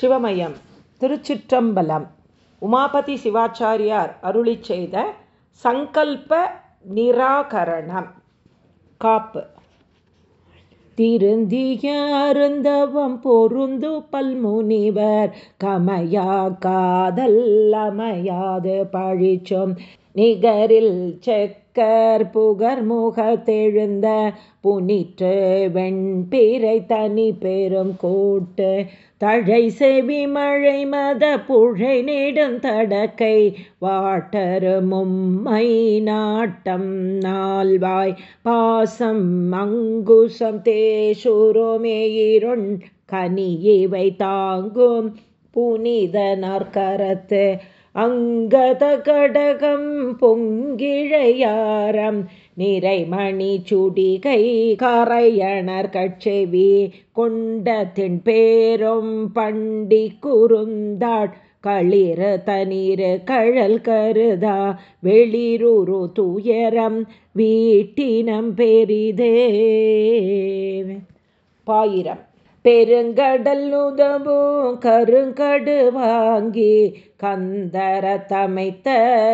சிவமயம் திருச்சிற்றம்பலம். உமாபதி சிவாச்சாரியார் அருளி செய்த சங்கல்ப நிராகரணம். காப்பு. திருந்தியருந்தவம் பொருந்து பல்முனிவர் கமையா காதல் அமையாது பழிச்சும் நிகரில் செக் புகர் முகத்தெழுந்த புனிற்று வெண்பிறை தனி பெரும் கூட்டு தழை செவி மழை மத புழை நெடும் தடக்கை வாட்டரு மும்மை நாட்டம் நால்வாய் பாசம் அங்குசம் தேசுரோமேயிருண் கனி இவை தாங்கும் புனித நாற்கரத்து. அங்கத கடகம் பொங்கிழையாரம். நிறைமணி சுடிகை கரையணர் கட்செவி கொண்ட பேரும் பண்டி குறுந்தாட் களிர தனிரு கழல் கருதா வெளிருரு துயரம் வீட்டினம் பெரிதே. பாயிரம். பெருங்கடல் உதவும் கருங்கடு வாங்கி கந்தர தமைத்த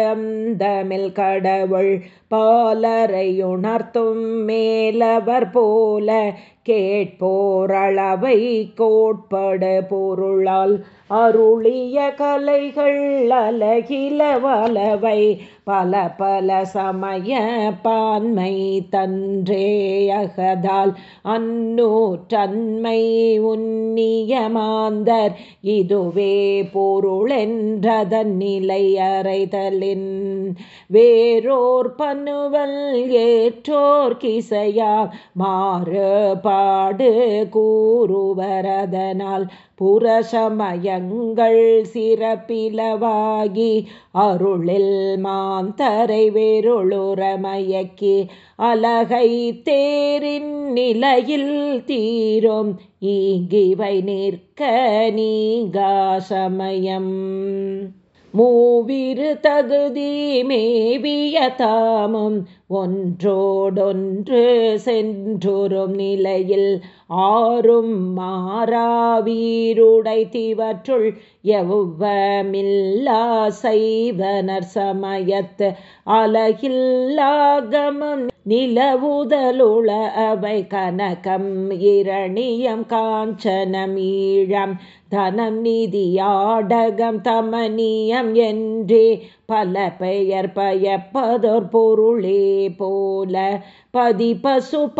அந்தமில் கடவுள் பாலரையுணர்த்தும் மேலவர் போல கேட்போரளவை கோட்படு பொருளால். அருளிய கலைகள் அலகில வலவை பல பல சமய பான்மை தன்றேயகதால் அந்நூற்றன்மை உன்னிய மாந்தர். இதுவே பொருளென்றதன் நிலை அறைதலின். வேறோர் பனுவல் ஏற்றோர் கிசையா மாறுபாடு கூறுவரதனால் புறசமயங்கள் சிறப்பிலவாகி அருளில் மாந்தரை வெருளுரமயக்கி அலகை தேரின் நிலையில் தீரும். ஈங்கிவை நிற்க நீங்கா சமயம். மூவிரு தகுதி மேவிய தாமும் ஒன்றோடொன்று சென்றொரும் நிலையில் ஆறும் மாறாவீருடை திவற்றுள் எவ்வமில்லா செய்வனர் சமயத்து அலகில்லாகமும் நிலவுதலுள அவை கனகம் இரணியம் காஞ்சனம் ஈழம் தனம் நிதியாடகம் தமனியம் என்றே பல பெயர் பயப்பதோர் பொருளே போல பதி பசு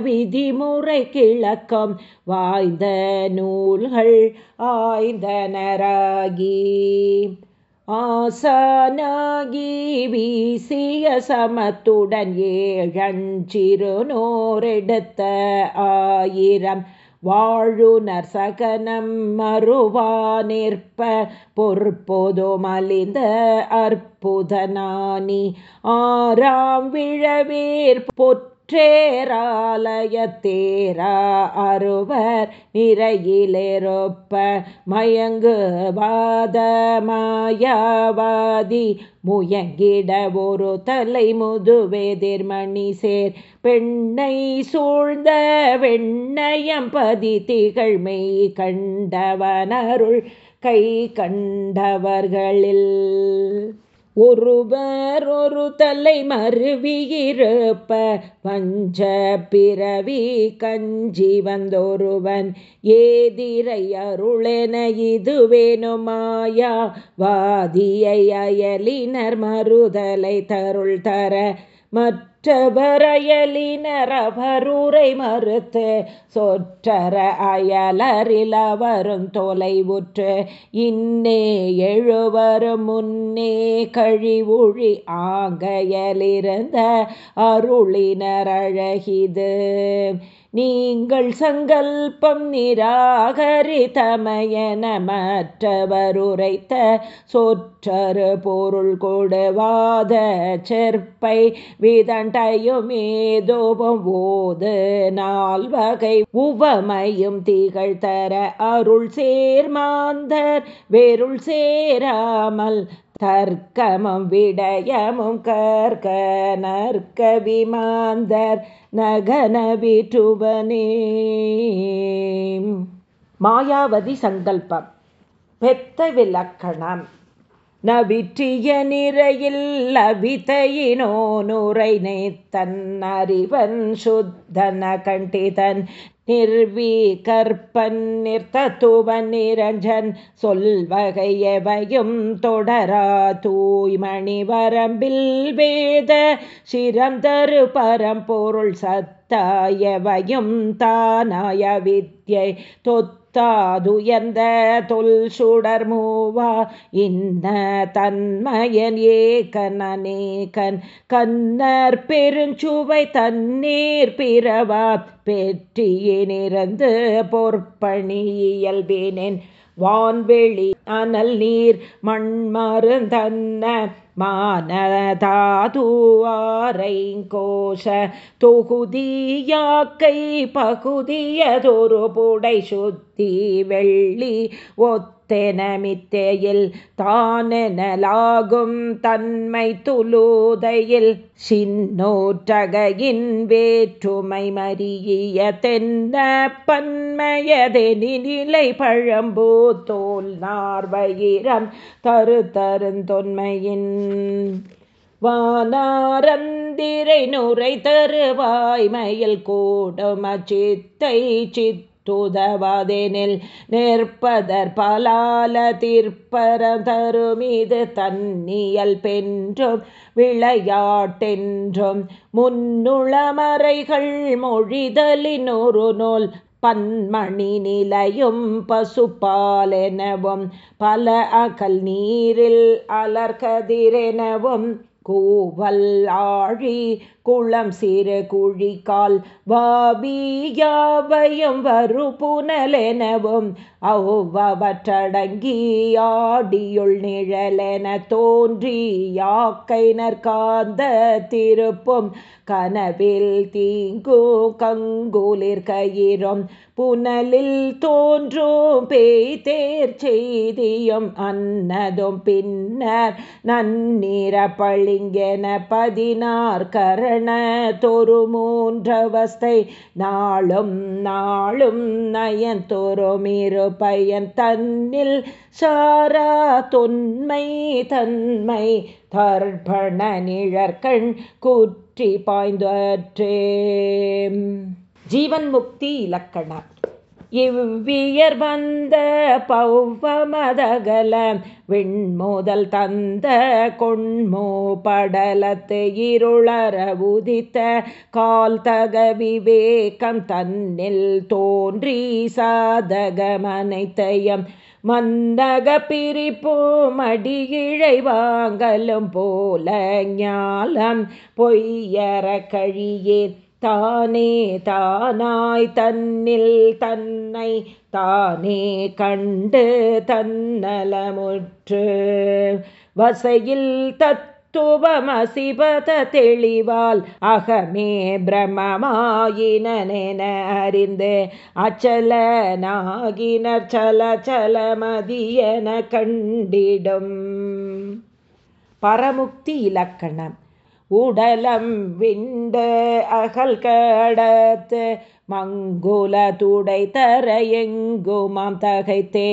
விதிமுறை கிழக்கம் வாய்ந்த நூல்கள் ஆய்ந்தனராகி. ஆசானாகி வீசிய சமத்துடன் ஏழஞ்சிறுநோரெடுத்த ஆயிரம் வாழுனர் சகனம் மறுவா நிற்ப பொற்பொது மலிந்த அற்புதனானி ஆறாம் விழவேர் பொற் தேரா அருவர் நிறையிலேரொப்ப மயங்குவாத மாயாவாதி முயங்கிட ஒரு தலை முதுவேதிர்மணி சேர். பெண்ணை சூழ்ந்த வெண்ணயம் பதி திகழ்மை கண்டவனருள் கை கண்டவர்களில். ஒருவர் ஒரு தலை மருவியிருப்ப வஞ்ச பிறவி கஞ்சி வந்தொருவன். ஏதிரை அருளென இதுவேனுமாயா வாதியை அயலினர் மறுதலை தருள் தர மற்ற மற்றவரையலினர் மறுத்து சொற்றர அயலரில் அவரும் தொலைவுற்று இன்னே எழுவரும் முன்னே கழிவுழி ஆங்கையலிருந்த அருளினரழகிது. நீங்கள் சங்கல்பம் நிராகரித்தமையன மற்றவர் சொற்றரு பொருள் கொடுவாத செற்பை விதண்டையும் ஏதோபம் ஓது நால்வகை உவமையும் திகழ்தர அருள் சேர்மாந்தர் வெருள் சேராமல் தர்க்கமும் விடயமும் கற்க நற்க விமாந்தர் நகன மாயாவதி சங்கல்பம். பெத்த விலக்கணம் நவிற்றிய நிறையில் அவிதையினோ நுரை நேத்தன் அறிவன் சுத்தன கண்டிதன் நிர்வீகற்பன் நிர்த்தத்துவன் நிரஞ்சன் சொல்வகையவையும் தொடரா தூய்மணி வரம்பில் வேத சிறந்தரு பரம்பொருள் சத்தாயவையும் தானாய வித்யை தொத் தாதுயர்ந்த தொல் சுடர் மூவா? இன்ன தன்மயன் அநேகன் கன்னர் பெருஞ்சுவை தண்ணீர் பிறவா பெற்றியினிறந்து பொற்பணி இயல்பினேன். வான்வெளி அனல் நீர் மண்மருந்தன்ன மானதாதுவாரைங்கோஷ தொகுதியாக்கை பகுதியதொரு புடை சுத்தி வெள்ளி ஒத்த தெனமித்தேயில் தானெனலாகும் தன்மை துலூதையில் சின்னோற்றகையின் வேற்றுமை மறிய தென்ன பன்மையதெனி நிலை பழம்பூ தோல் நார்வயிரம் தரு தருந்தொன்மையின் வானாரந்திரை நுரை தருவாய்மையில் கூடும் அச்சித்தை சித்த துதவாதெனில் நிற்பதற் பலால தீர்ப்பரதருமிது தன்னியல் பென்றும் விளையாட்டென்றும் முன்னுளமறைகள் மொழிதலின் ஒரு நூல் பன்மணி நிலையும் பசுப்பாலெனவும் பல அகல் நீரில் அலர்கதிரெனவும் கூவல் ஆழி குளம் சிறு குழிக்கால் வாபியாபயம் வரு புனலெனவும் அவ்வவற்றடங்கி ஆடியுள் நிழலென தோன்றி யாக்கை நற்காந்த திருப்பும் கனவில் தீங்கு கங்குலிர் கயிறும் புனலில் தோன்றும் பேய்தேர் செய்தியும் அன்னதும் பின்னர் நன்னிற பளிங்கென பதினார் கரண தொரு மூன்றவஸ்தை. நாளும் நாளும் நயன் தொருமிரு பயன் தன்னில் சாரா தொன்மை தன்மை. தர்ப்பண நிழற்கண் குற்றி பாய்ந்தற்றே. ஜீவன் முக்தி இலக்கணம். இவ்வியர் வந்த பௌவமதகல விண்மோதல் தந்த கொண்மோ படலத்து இருளற உதித்த கால் தக விவேகம் தன்னில் தோன்றி சாதகமனைத்தயம். மந்தக பிரிப்போ மடியிழை வாங்கலும் போல ஞாலம் பொய்யற கழியேன். தானே தானாய் தன்னில் தன்னை தானே கண்டு தன்னலமுற்று. வசையில் தத்துவமசிபத தெளிவால் அகமே பிரமமாயினென அறிந்து அச்சலனாகினர் நாகினர் கண்டிடும். பரமுக்தி இலக்கணம். உடலம் விண்டு அகல் கடத்து மங்குல துடை தர எங்குமாம் தகைத்தே.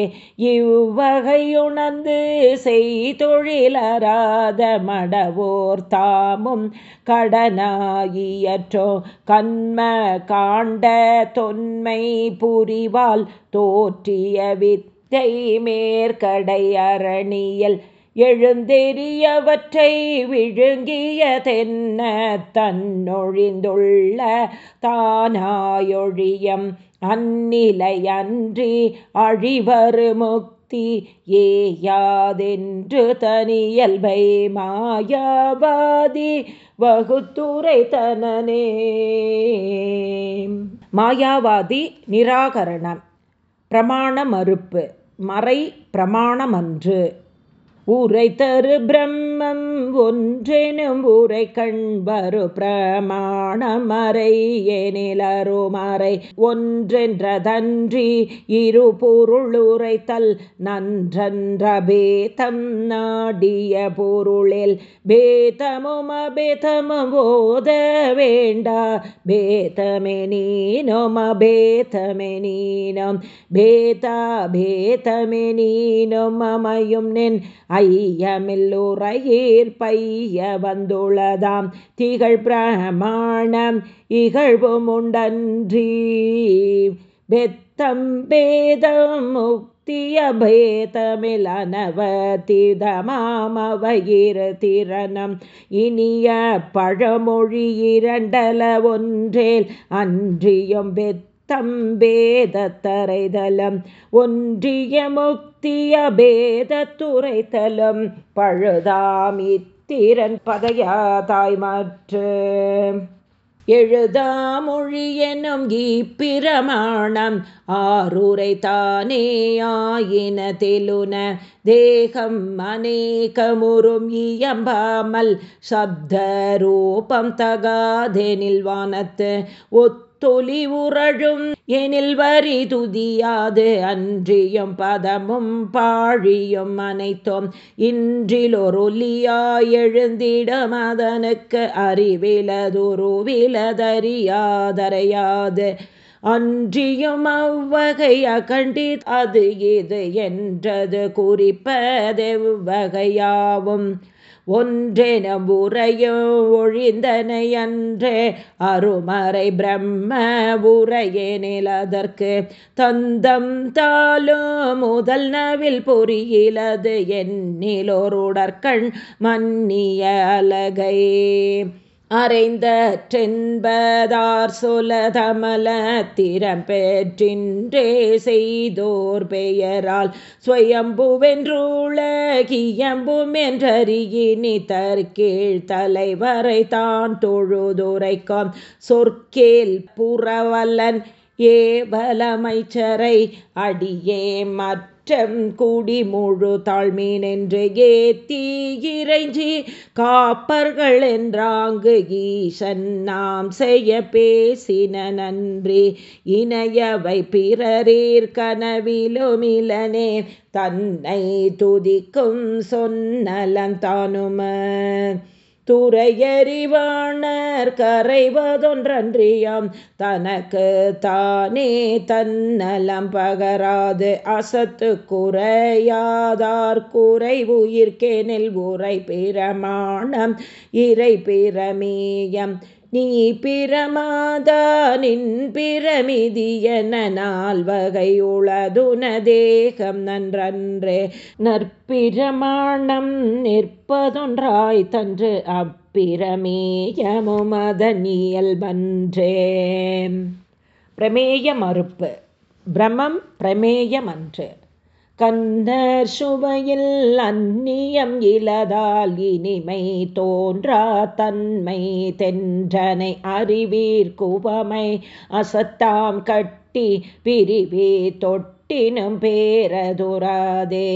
இவ்வகையுணர்ந்து செய்தொழிலராத மடவோர் தாமும் கடனாகியற்றோ கண்ம காண்ட தொன்மை புரிவால் தோற்றிய வித்தை மேற்கடை அரணியல் எழுந்தெறியவற்றை விழுங்கியதென்ன தன்னொழிந்துள்ள தானாயொழியம் அந்நிலையன்றி அழிவரு முக்தி ஏயாதென்று தனியல்பை மாயாவாதி வகுத்துரை தனனே. மாயாவாதி நிராகரணம் பிரமாண மறுப்பு மறை பிரமாணமன்று. உரை தரு பிரம்மம் ஒன்றெனும் உரை கண்பரு பிரமாணமறை எனிலருமறை ஒன்றென்றதன்றி இரு பொருள் உரைத்தல் நன்றன்ற பேதம் நாடிய பொருளில். பேதமும் அபேதமும் போத வேண்டா பேதமே நீனும் பேதா பேதமே அமையும் நின் ஐயமில்லுரையீர் பைய வந்துள்ளதாம் திகழ் பிரமாணம் இகழ்வும் உண்டன்றி. பெத்தம் பேதம் முக்தியபேதமிலனவதிதமாமவயிறு திறனம். இனிய பழமொழி இரண்டல ஒன்றேல் அன்றியும் பெத் தம்பேதத்தரைதலம் ஒன்றிய முக்தி பேதத்துரைத்தலம் பழுதாமித்திரன் பதையாதாய் மாற்று. எழுதாமொழி எனும் ஈப்பிரமாணம் ஆறுரை தானே ஆயின தெலுன தேகம் அநேகமுறும் இயம்பாமல் சப்த ரூபம் தகாதெனில் வானத்து ஒத்து தொலி உறழும். எனில் வரி துதியாது அன்றியும் பதமும் பாழியும் அனைத்தும். இன்றிலொருலியா எழுந்திடம் அதனுக்கு அறிவிலதுருவிலதறியாதறையாது. அன்றியும் அவ்வகை அகண்டி அது இது என்றது குறிப்பதெவ்வகையாவும். ஒன்றென உரையும் ஒழிந்தனையன்றே அருமறை பிரம்ம உரையே நிலதற்கு. தந்தம் தாலும் முதல் நவில் பொறியிலது எண்ணிலோருடற்கண் மன்னிய அலகை அறைந்தற்றென்பதார் சொல தமல திறம் பெற்றின்றே செய்தோர் பெயரால் ஸ்வயம்புவென்றுலகியம்பும் என்றறியினி தற்கீழ் தலைவரை தான் தொழுதுரைக்கம். சொற்கேல் புறவல்லன் ஏவலமைச்சரை அடியே மற்ற கூடி முழு தாழ்மீனென்று ஏத்தி இறைஞ்சி காப்பர்கள் என்றாங்கு ஈசன் நாம் செய்ய பேசின நன்றி. இணையவை பிறரீர் கனவிலுமிலனே தன்னை துதிக்கும் சொன்னலம் தானும. துறையறிவாணர் கரைவதொன்றன்றியாம். தனக்கு தானே தன்னலம் பகராது அசத்து குறையாதார் குறைவுயிர்க்கேனில் உரை பிரமாணம் இறை பிரமேயம் நீ பிரமாதா நின் பிரமிதியன நால்வகையுளதுன தேகம் நன்றன்றே. நற்பிரமாணம் நிற்பதொன்றாய் தன்று அப்பிரமேயமும் அதனியல்பன்றே பிரமேய மறுப்பு பிரமம் பிரமேயமன்று. கந்தர் சுவையில் அந்நியம் இலதால் இனிமை தோன்றா தன்மை தென்றனை அறிவீர்குவமை அசத்தாம் கட்டி பிரிவே தொட்டினும் பேரதுராதே.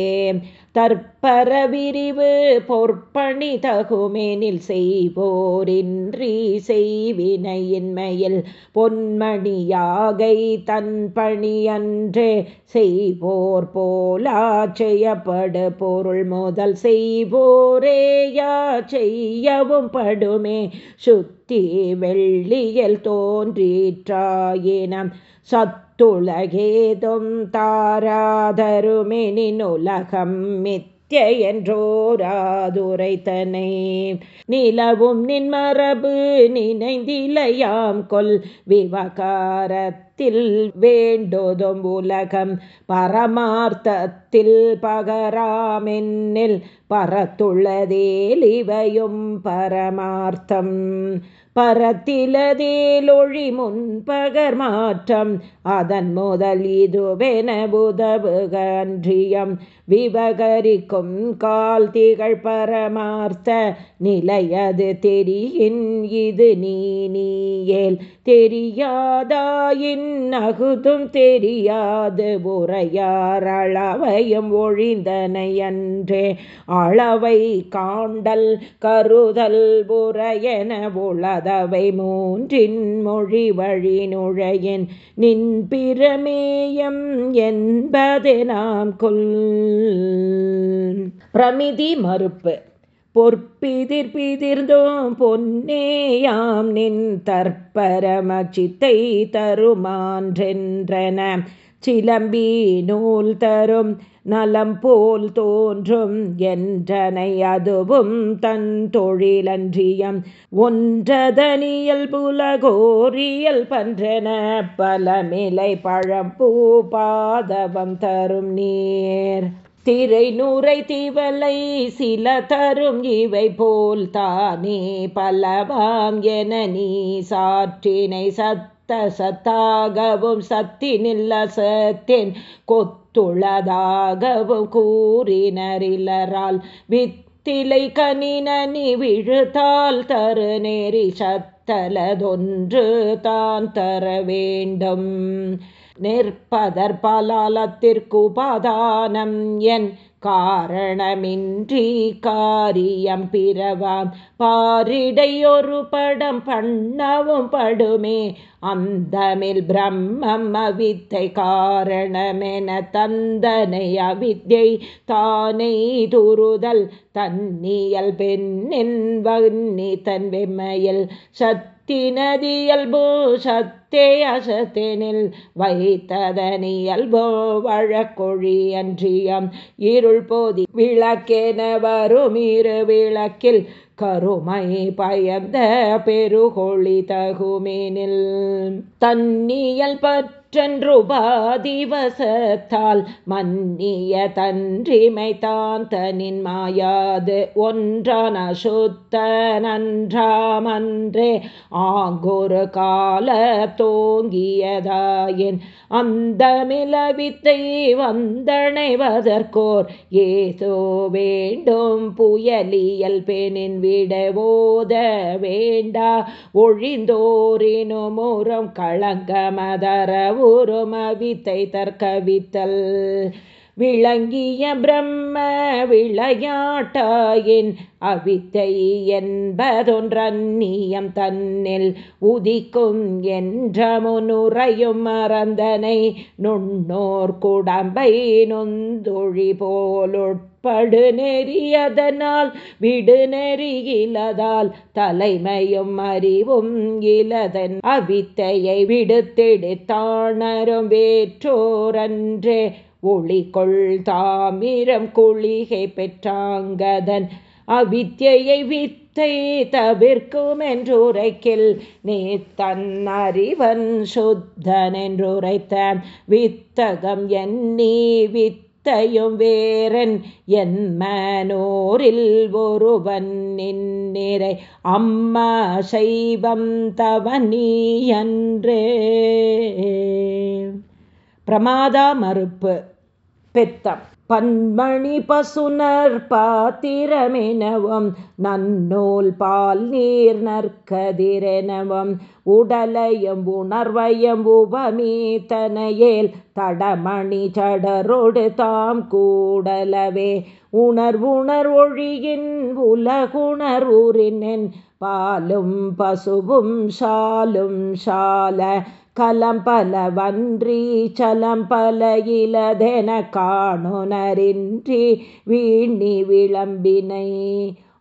தற்பர விரிவு பொற்பணி தகுமெனில் செய்வோரின்றி செய்வினையின்மையில் பொன்மணியாகை தன் பணியன்றே செய்வோர் போலா செய்யப்படு பொருள் முதல் செய்வோரேயா செய்யவும் படுமே. சுத்தி வெள்ளியல் தோன்றிற்றாயினம் சத் துளகேதும் தாராதருமெனின் உலகம் மித்ய என்றோராதுரைத்தனை நிலவும் நின்மரபு நினைந்திலையாம் கொல் விவகாரத்தில் வேண்டோதும் உலகம் பரமார்த்தத்தில் பகராமென்னில் பரத்துள்ளதேலிவையும் பரமார்த்தம். பரத்திலதேலொழி முன்பகர் மாற்றம் அதன் முதல் இதுவென புதவுகன்றியம் விவகரிக்கும் கால் திகழ் பரமார்த்த நிலையது தெரியின் இது நீ நீயேல். தெரியாதாயின் அகுதும் தெரியாது உரையார் அளவையும் ஒழிந்தனை அன்றே அளவை காண்டல் கருதல் உரையென உளதவை மூன்றின் மொழி வழி நுழையின் நின் பிரமேயம் என்பது நாம் கொல். பிரமிதி மறுப்பு. பொற்பிதிர் பிதிர்ந்தோம் பொன்னேயாம் நின் தற்பரமச்சித்தை தருமான்றென்றன. சிலம்பி நூல் தரும் நலம் போல் தோன்றும் என்றனை அதுவும் தன் தொழிலன்றியம். ஒன்றதனியல் புலகோரியல் பன்றன பலமிலை பழம்பூ பாதவம் தரும் நீர். திரை நூரை தீவலை சில தரும் இவை போல் தானே பலவாம் என நீ சாற்றினை சத்த சத்தாகவும் சத்தினில்ல சத்தின் கொத்துளதாகவும் கூறினரிலரால் வித்திலை கனினி விழுத்தால் தரு நெறி சத்தலதொன்று தான் தர வேண்டும். நிற்பதற் பலாலத்திற்குபாதானம் என் காரணமின்றி காரியம் பிறவாம். பாரிடையொரு படம் பண்ணவும் படுமே. அந்தமில் பிரம்மம் அவித்தை காரணமென தந்தனை அவித்யை தானே துருதல். தன்னியல் பெண்ணின் வன்னி தன் வெம்மையில் சத் தினதியல்போ சத்தே அசத்தெனில் வைத்ததனியல்போ வழக்கொழி அன்றியம் இருள் போதி விளக்கென வரும் இரு விளக்கில் கருமை பயந்த பெருகொழி தகுமேனில். தன்னியல் பற்று சென்றுபாதிவசத்தால் மன்னிய தன்றிமை தான் தனின் மாயாது ஒன்றான அசுத்த நன்றாமன்றே ஆங்கொரு கால தோங்கியதாயின் அந்த மிளவித்தை வந்தணைவதற்கோர் ஏதோ வேண்டும் புயலியல் பெணின் விடவோத வேண்டா. ஒழிந்தோரினும் உரம் களங்கமதரவு ஊருமவித்தை தற்கவித்தல் விளங்கிய பிரம்ம விளையாட்டாயின் அவித்தை என்பதொன்றன்னியம் தன்னில் உதிக்கும் என்ற முன்னுரையும் மறந்தனை நுண்ணோர் குடம்பை நொந்தொழி போலுட்படு நெறியதனால் விடு நெறியிலதால் தலைமையும் அறிவும் இலதன் அவித்தையை விடுத்தெடுத்தாணரும் வேற்றோரன்றே ஒளிகொள் தாமிரம் குளிகை பெற்றாங்கதன் அவித்தியை வித்தை தவிர்க்கும் என்றுரைக்கில் நீ தன் அறிவன் சுத்தன் என்றுரைத்த வித்தகம் எண்ணி வித்தையும் வேறன் என் மனோரில் ஒருவன் நின்னிறை அம்மா சைவம் தவனி அன்றே. பிரமாதா மறுப்பு. பெத்தம். பன்மணி பசுனர் பாத்திரமெனவும் நன்னூல் பால் நீர் நற்கதிரெனவும் உடலையும் உணர்வையும் உபமீத்தனையேல் தடமணி சடரொடு தாம் கூடலவே. உணர்வுணர் ஒழியின் உலகுணர் ஊரின் பாலும் பசுவும் ஷாலும் ஷால கலம்பல வன்றி சலம்பல இலதென காணுனரின்றி வீணி விளம்பினை.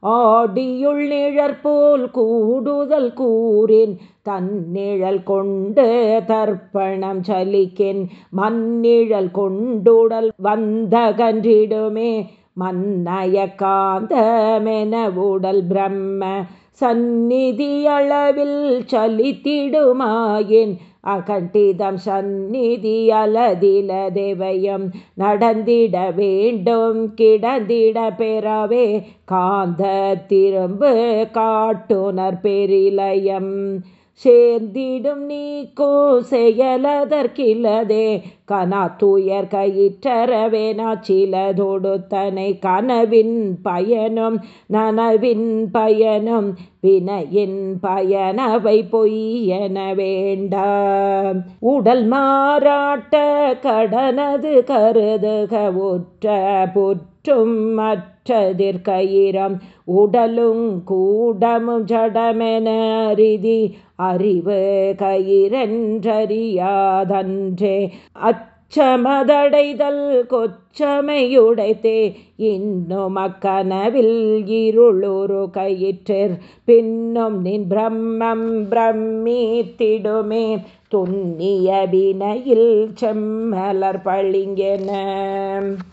ஆடியுள் நிழற்போல் கூடுதல் கூறின் தன்னிழல் கொண்டு தர்ப்பணம் சலிக்கின் மன்னிழல் கொண்டுடல் வந்த கன்றிடுமே மன்னய காந்தமென உடல் பிரம்ம சந்நிதியளவில் சலித்திடுமாயின் அகண்டிதம் சந்நிதி அலதில தேவயம் நடந்திட வேண்டும். கிடந்திட பெறவே காந்த திரும்பு காட்டுனர் பெரிலயம். சேர்ந்திடும் நீக்கோ செயலதற்கில்லதே கனா தூயர் கயிற்றரவேனா சிலதொடுத்தனை கனவின் பயனும் நனவின் பயனும் வினையின் பயனவை பொய்யென வேண்டாம் உடல் மாறாட்ட கடனது கருதுக உற்ற புற்றும் மற்றதிற்கயிரம் உடலும் கூடமும் ஜடமென அரிதி அறிவு கயிரென்றறியாதன்றே அச் கொச்சமதடைதல் கொச்சமையுடைத்தே. இன்னும் அக்கனவில் இருளுரு கயிற்றிற் பின்னும் நின் பிரம்மம் பிரம்மீத்திடுமே. துண்ணிய வினையில் செம்மலர் பளிங்கென.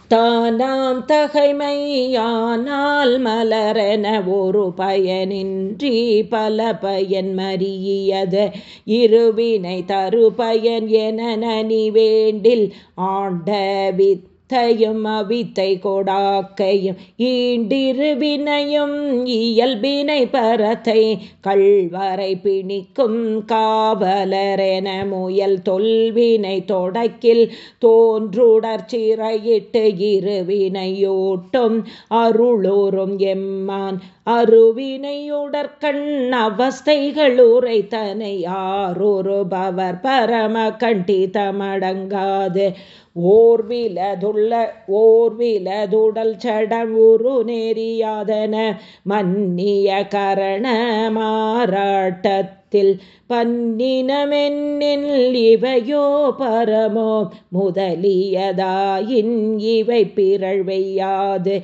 தானாம் தகைமையானால் மலரென ஒரு பயனின்றி பல பயன் மறியது இருவினை தரு பயன் என நனி வேண்டில் ஆண்ட வித் வித்தையும் அவித்தை கொடாக்கையும் ஈண்டிருவினையும் இயல்பினை பரத்தை கல்வரை பிணிக்கும் காவலரென முயல் தொல்வினை தொடக்கில் தோன்றுடற்சிறையிட்டு இருவினையோட்டும் அருளோறும் எம்மான் அருவினையுடற்கண் அவஸ்தைகள் உரைத்தனை யாரொருபவர் பரம கண்டிதமடங்காது ஓர்விலதுள்ள ஓர்விலதுடல் சடவுரு நெறியாதன மன்னிய கரண மாறாட்ட மாறாட்டத்தில் பன்னினமென்னில் இவையோ பரமோ முதலியதாயின் இவை பிறழ்வையாது.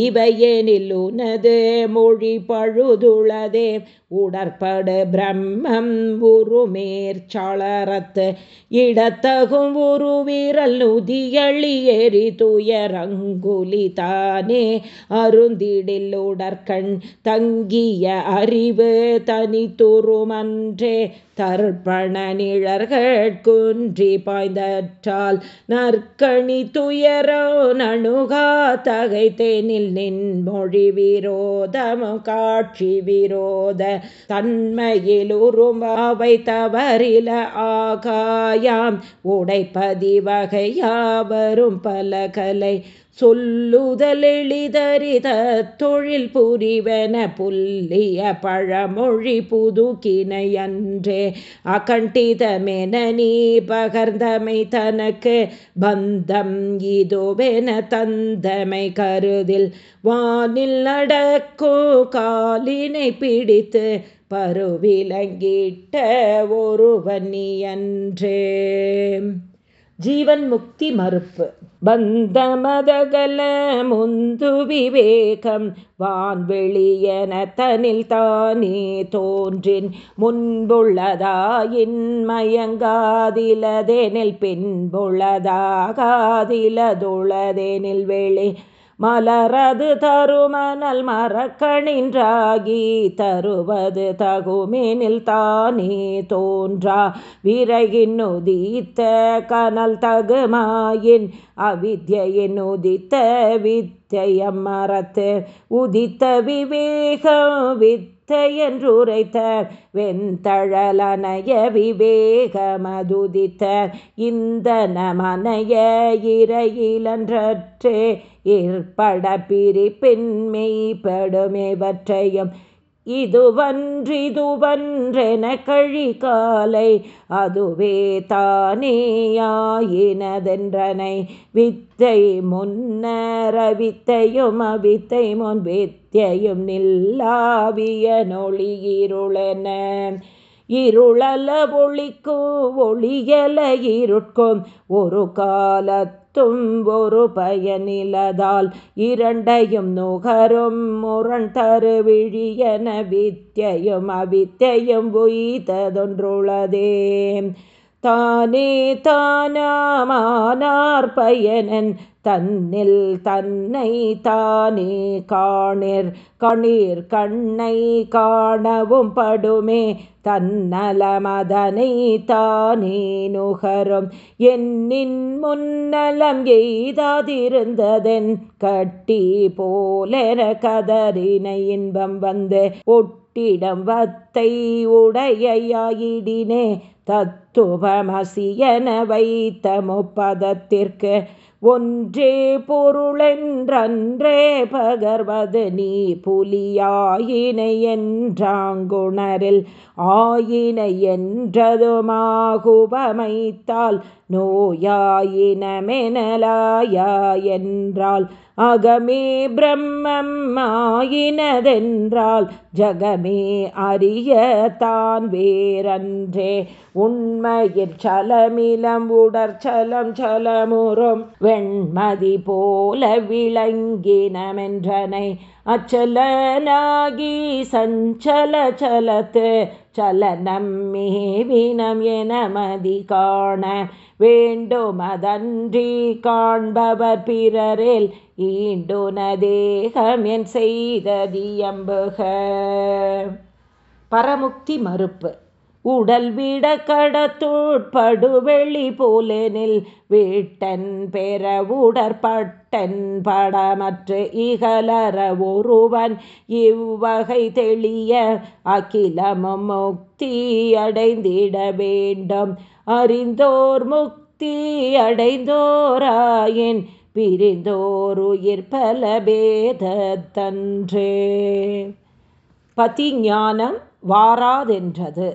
இவையெனில் உனது மொழி பழுதுளதே உடற்படு பிரம்மம் உருமேற்சாளரத்து இடத்தகும் உருவிரல் உதியளி எரி துயரங்குலி தானே அருந்திடில் உடற்கண் தங்கிய அறிவு தனித்துருமன் தனித்துருமன்றே தர்ப்பண குன்றி பாய்ந்தற்றால் நற்கணி துயரோ நணுகா தகை தேனில் நின் மொழி காட்சி விரோத தன்மையில் உருமாவை தவறில ஆகாயாம். உடைப்பதி வகையாவரும் பல கலை சொல்லுதலெளிதறித தொழில் புரிவன புல்லிய பழமொழி புதுக்கினையன்றே. அகண்டிதமென நீ பகர்ந்தமை தனக்கு பந்தம் இதுவென தந்தமை கருதில். வானில் நடக்கோ காலினை பிடித்து பருவிலங்கிட்ட ஒருவன் ஒருவன்னியன்றே ஜீவன் முக்தி மறுப்பு. பந்தமதகல முந்து விவேகம் வான்வெளியன தனில் தானே தோன்றின் முன்புள்ளதாயின் மயங்காதிலதெனில் பின்புள்ளதாகாதிலதுளதெனில் வெளி மலரது தருமனல் மரக்கணின்றாகி தருவது தகுமெனில் தானே தோன்றா. விறகின் உதித்த கனல் தகுமாயின் அவித்யின் உதித்த வித்தையம் மறத்து உதித்த விவேகம் வித் என்றுரைத்த வெந்தழலனைய விவேகமதுதித்த இந்த நமனைய இறையிலன்றற்றே ஏற்பட பிரிப்பின் மெய்ப்படுமேவற்றையும் இதுவன்றிதுவன்றென கழி காலை அதுவே தானேயாயினதென்றனை. வித்தை முன்னரவித்தையும் அவித்தை முன் வித்தையும் நில்லாவிய நொழியிருளென. இருளல ஒளிக்கும் ஒளியல இருட்கும். ஒரு காலத்து ஒரு பயனிலதால் இரண்டையும் நுகரும் முரண் தரு விழியன வித்தையும் அவித்தையும் உய்ததொன்றுளதே தானே தானாமானார் பயனன். தன்னில் தன்னை தானே காணிர். கணீர் கண்ணை காணவும் படுமே. தன்னலமதனை தானே நுகரும். என்னின் முன்னலம் எய்தாதிருந்ததென். கட்டி போலென கதறினை இன்பம் வந்து. ஒட்டிடம் வத்தை உடையாயிடினே தத் தத்துவமசியன வைத்த முப்பதத்திற்கு ஒன்றே பொருளென்றன்றே பகர்வது நீ புலியாயினை என்றாங்குணரில் ஆயினை என்றதுமாகுபமைத்தால் நோயாயினமெனலாயா என்றால் அகமே பிரம்மம் ஆயினதென்றால் ஜகமே அறிய தான் வேறன்றே. உண்மையில் சலமிலம் உடற்சலம் சலமுறும் வெண்மதி போல விளங்கினமென்றனை. அச்சலனாகி சஞ்சல சலத்து சலனம் மேவினம் என மதி காண வேண்டுமதன்றி காண்பவர் பிறரில் ஈண்டுன தேகம் என் செய்ததியம்புக பரமுக்தி மறுப்பு. உடல் விட கடத்துட்படுவெளி போலெனில் வீட்டன் பெற உடற்பட்டன் படமற்று இகலற ஒருவன் இவ்வகை தெளிய அகிலமும் முக்தி அடைந்திட வேண்டும். அறிந்தோர் முக்தி அடைந்தோராயின் பிரிந்தோர் உயிர் பல பேதத்தன்றே. பதிஞானம் வாராதென்றது.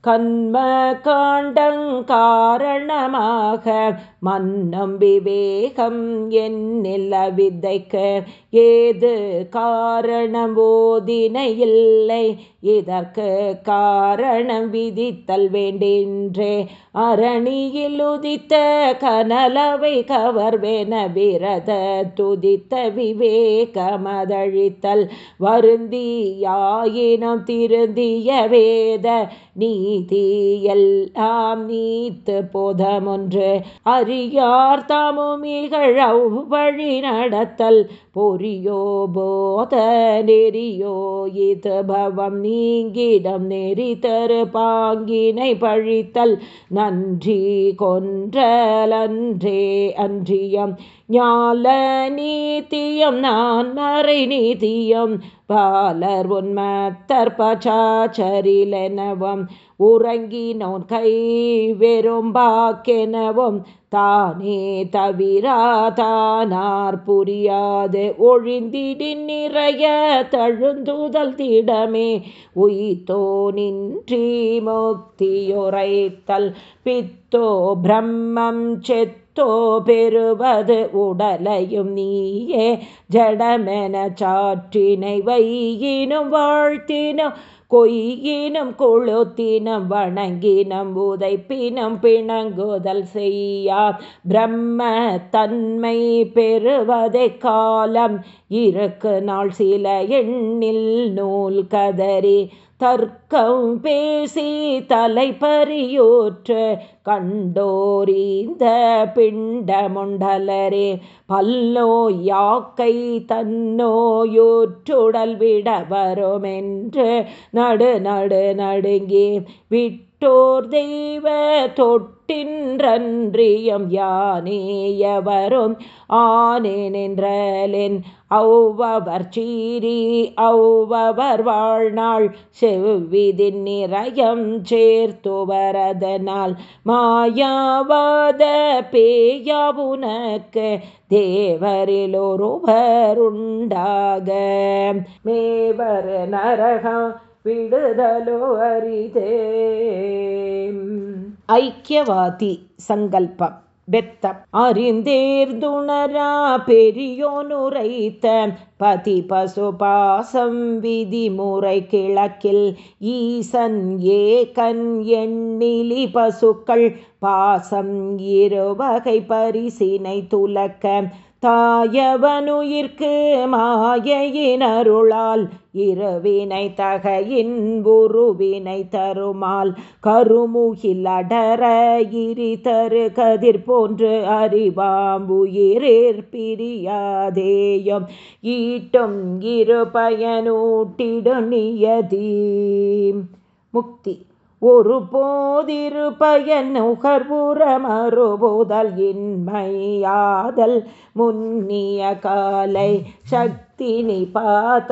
கண்ம காண்டங்காரணமாக மன்னம் விவேகம் என்னில்ல விதைக்க ஏது காரணம்? ஓதினை இல்லை. இதற்கு காரணம் விதித்தல் வேண்டின்றே. அரணியில் உதித்த கனலவை கவர்வேன விரத துதித்த விவேகமதழித்தல் வருந்தியாயினம் திருந்திய வேத நீதியெல்லாம் நீத்து போதமொன்று. அறியார் தாமும் நடத்தல். பொறியோ போத நெறியோ இது பவம் நீங்கிடம் நெறி தரு பாங்கினை பழித்தல். நன்றி கொன்றலன்றே அன்றியம். ஞால நீத்தியம் நான் மறை நீதியம் பாலர் உன்மத்தர் பச்சாச்சரிலெனவும். உறங்கினோன் கை வெறும்பாக்கெனவும் தானே தவிராதானார் புரியாது ஒழிந்திடின் நிறைய தழுந்துதல் திடமே. உயித்தோ நின்றி முக்தியுரைத்தல் பித்தோ பிரம்மம் செத்தோ பெறுவது உடலையும் நீயே. ஜடமென சாற்றினை வையினும் வாழ்த்தினும் கொய்யினும் கொழுத்தினம் வணங்கினம் பினம் பிணங்குதல் செய்யா பிரம்ம தன்மை பெறுவதை காலம். இருக்கு நாள் சில எண்ணில் நூல் கதறி தர்க்கம் பேசி தலைப்பறியோற்று கண்டோரீந்த பிண்டமுண்டலரே பல்லோயாக்கை தன்னோயோற்றுடல் விட வருமென்று நடு நடு நடுங்கி விட்டோர் தெய்வ தொட்டு தொட்டின்றன்றியம் யானேயவரும் ஆனேனென்றலின் ஔவவர் சீரி ஔவவர் வாழ்நாள் செவ்விதின் நிறையம் சேர்த்துவரதனால் மாயாவாத பேயாவுனக்கு தேவரில் ஒருவருண்டாக மேவர் நரகம் விடுதலோ அறிதே ஐக்கியவாதி சங்கல்பம் பெத்தம் அறிந்தேர்துணரா பெரியோனுரைத்த பதி பசுபாசம் விதிமுறை கிழக்கில் ஈசன் ஏகன் எண்ணிலி பசுக்கள் பாசம் இருவகை பரிசினை துலக்க தாயவனுயிர்க்கு மாயையின் அருளால் இரவினை தகையின் உருவினை தருமால் கருமுகில் அடர இரி தரு கதிர் போன்று அறிவாம்புயிரிற் பிரியாதேயம். ஈட்டும் இரு பயனூட்டிடு நியதி. முக்தி. ஒரு போதிரு பயன் நுகர்வுற மறுபோதல் இன்மையாதல் முன்னிய காலை சக்தி நிபாத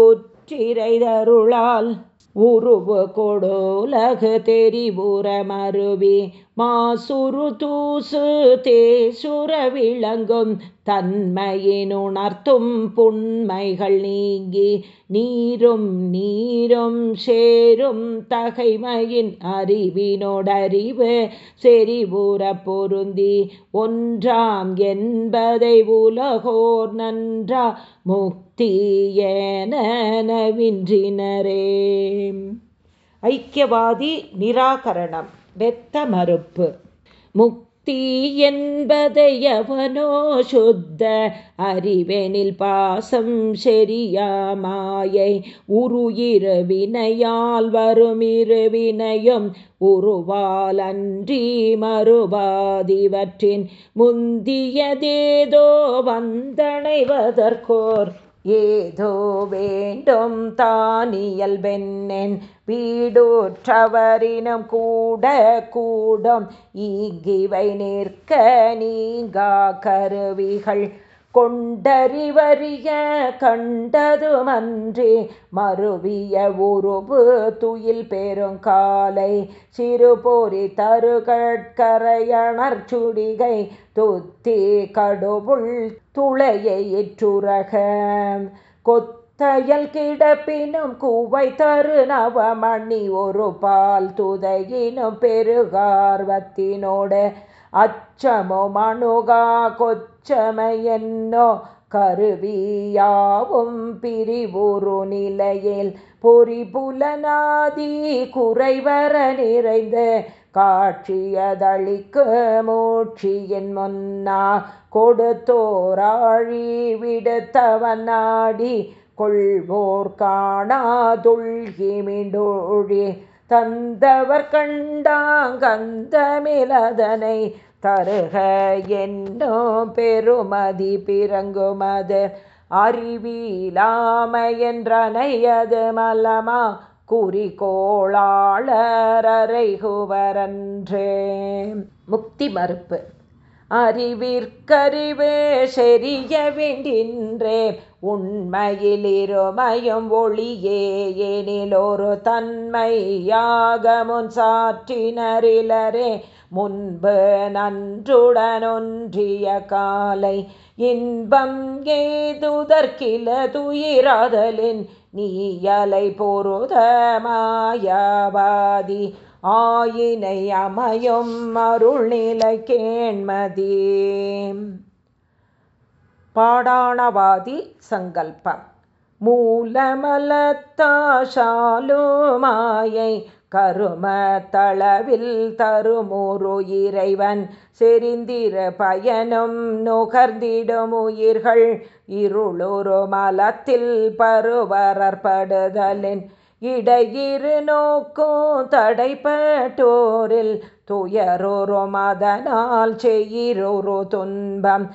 உற்றிரை தருளால் உருவு கொடோலகு தெரிபுற மருவி மாசுரு தூசு தேசுர விளங்கும் தன்மையினுணர்த்தும் புண்மைகள் நீங்கி நீரும் நீரும் சேரும் தகைமையின் அறிவினோடறிவு செறிவுற பொருந்தி ஒன்றாம் என்பதை உலகோர் நன்றா தீயனவின்றினரே ஐக்கியவாதி நிராகரணம் வெத்த மறுப்பு. முக்தி என்பதையவனோ சுத்த அறிவெனில் பாசம் செரியாமாயை உரு இருவினையால் வரும் இருவினையும் உருவால் அன்றி மறுபாதிவற்றின் முந்தியதேதோ வந்தடைவதற்கோர். ஏதோ வேண்டும் தானியல்பென்னென் வீடூற்றவரினும் கூட கூடும். ஈங்கிவை நிற்க நீங்கா கருவிகள் கொண்டறிவறிய கண்டதுமன்றி மறுவிய உருபு துயில் பெருங்காலை சிறுபொறி தருகட்கரையணர் சுடிகை துத்தி கடுபுள் துளையுரக கொத்தையல் கிடப்பினும் கூவை தரு நவமணி ஒரு பால் துதையினும் பெருகார்வத்தினோடு அச்சமோ மனுகா கொத் கொச்சமையென்னோ கருவியாவும் பிரிவுரு நிலையில் பொறி புலனாதி குறைவர நிறைந்த காட்சியதளிக்கு மூட்சியின் முன்னா கொடுத்தோராழி விடுத்தவன் நாடி கொள்வோர் காணாதுள்கி மிண்டோழி தந்தவர் கண்டாங்கந்தமிலதனை தருக என்னோ பெருமதி பிறங்குமது அறிவிலாமையன்றனையது மலமா குறிக்கோளாளரைகுவரன்றே முக்தி மறுப்பு. அறிவிற்கறிவே செறிய வேண்டின்றே. உண்மையிலிருமயம் ஒளியே எனிலொரு தன்மையாக முன் சாற்றினரிலரே. முன்பு நன்றுடனொன்றிய காலை இன்பம் ஏதுதற்கிலதுயிராதலின் நீயலை பொருத மாயாபாதி ஆயினை அமையும் அருள்நிலை கேண்மதி. பாடாணவாதி சங்கல்பம். மூலமலத்தாஷாலு மாயை கரும தளவில் தருமுரு இறைவன். செறிந்திர பயனும் நுகர்ந்திடும் உயிர்கள். இருளுரு மலத்தில் பருவரற்படுதலின் இடையிறு நோக்கும் தடைப்பட்டோரில். துயரொரு மதனால் செய்யிரொரு துன்பம்.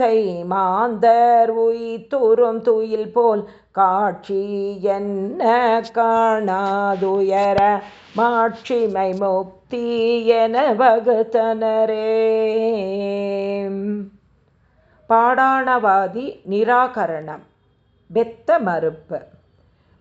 கொத்தை மாந்தர் உயித்துறும் துயில் போல் காட்சி என்ன காணாதுயர மாட்சிமை முக்தி என வகுத்தனரே. பாடாணவாதி நிராகரணம். பெத்த மறுப்பு.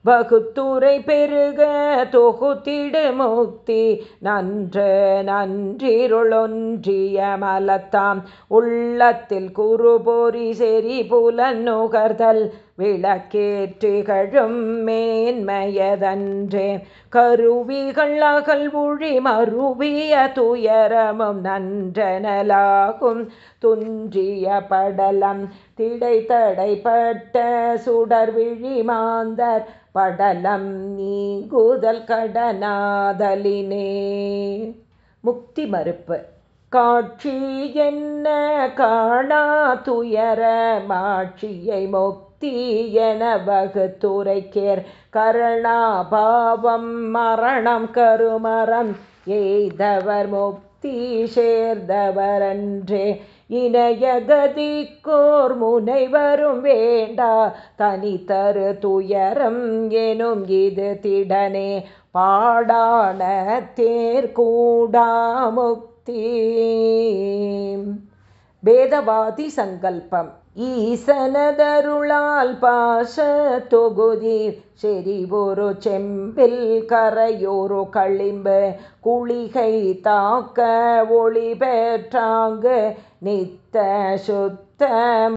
வகுத்துரை பெருக தொகுத்திடு முக்தி. நன்று நன்றிருளொன்றிய மலத்தாம் உள்ளத்தில் குறுபொறி செறி புலன் நுகர்தல். விளக்கேற்றிகழும் மேன்மையதன்றே. கருவிகள் அகல் உழி மருவிய துயரமும் நன்றனலாகும். துன்றிய படலம் திடை தடைப்பட்ட சுடர் விழி மாந்தர். படலம் நீங்குதல் கடனாதலினே முக்தி மறுப்பு காட்சி என்ன காணா துயர மாட்சியை முக்தி என வகுத்துரைக்கேர் கரணாபாவம் மரணம் கருமரம் எய்தவர் முக்தி சேர்ந்தவரன்றே இணையகதிக்கோர் முனைவரும் வேண்டா தனித்தரு துயரம் எனும் இது திடனே பாடான தேர்கூடாமுக்தி பேதவாதி சங்கல்பம் ஈசனதருளால் பாச தொகுதி செறி ஒரு செம்பில் கரையோரு களிம்பு குளிகை தாக்க ஒளி பெற்றாங்கு நித்த சுத்த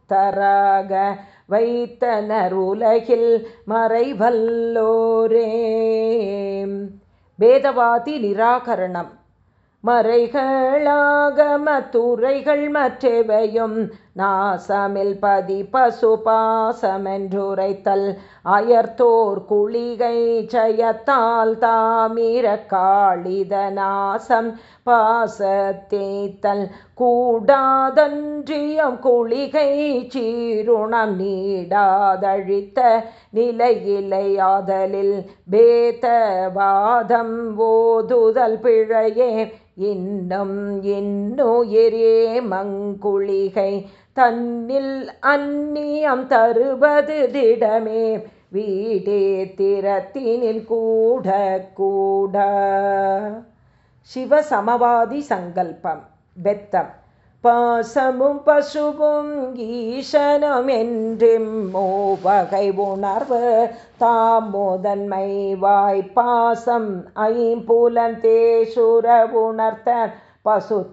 தராக வைத்தனர் உலகில் மறைவல்லோரே. பேதவாதி நிராகரணம். மறைகளாகமத்துறைகள் மற்றவையும் நாசமில் பதி பசுபாசமென்றுரைத்தல் அயர்த்தோர் குளிகை ஜயத்தால் தாமிர காளித நாசம் பாசத்தேத்தல் கூடாதன்றியம் குளிகை சீருணம் நீடாதழித்த நிலையிலையாதலில் பேதவாதம் ஓதுதல் பிழையே. இன்னும் இன்னுயிரே மங்குளிகை தன்னில் அந்நியம் தருவது திடமே. வீடே திறத்தினில் கூட கூட சிவசமவாதி சங்கல்பம். பெத்தம். பாசமும் பசுவும் ஈசனும் என்றும் மூவகை உணர்வு. தாம் முதன்மை வாய்ப்பாசம் ஐம்புலன் தேசுர உணர்த்த பசு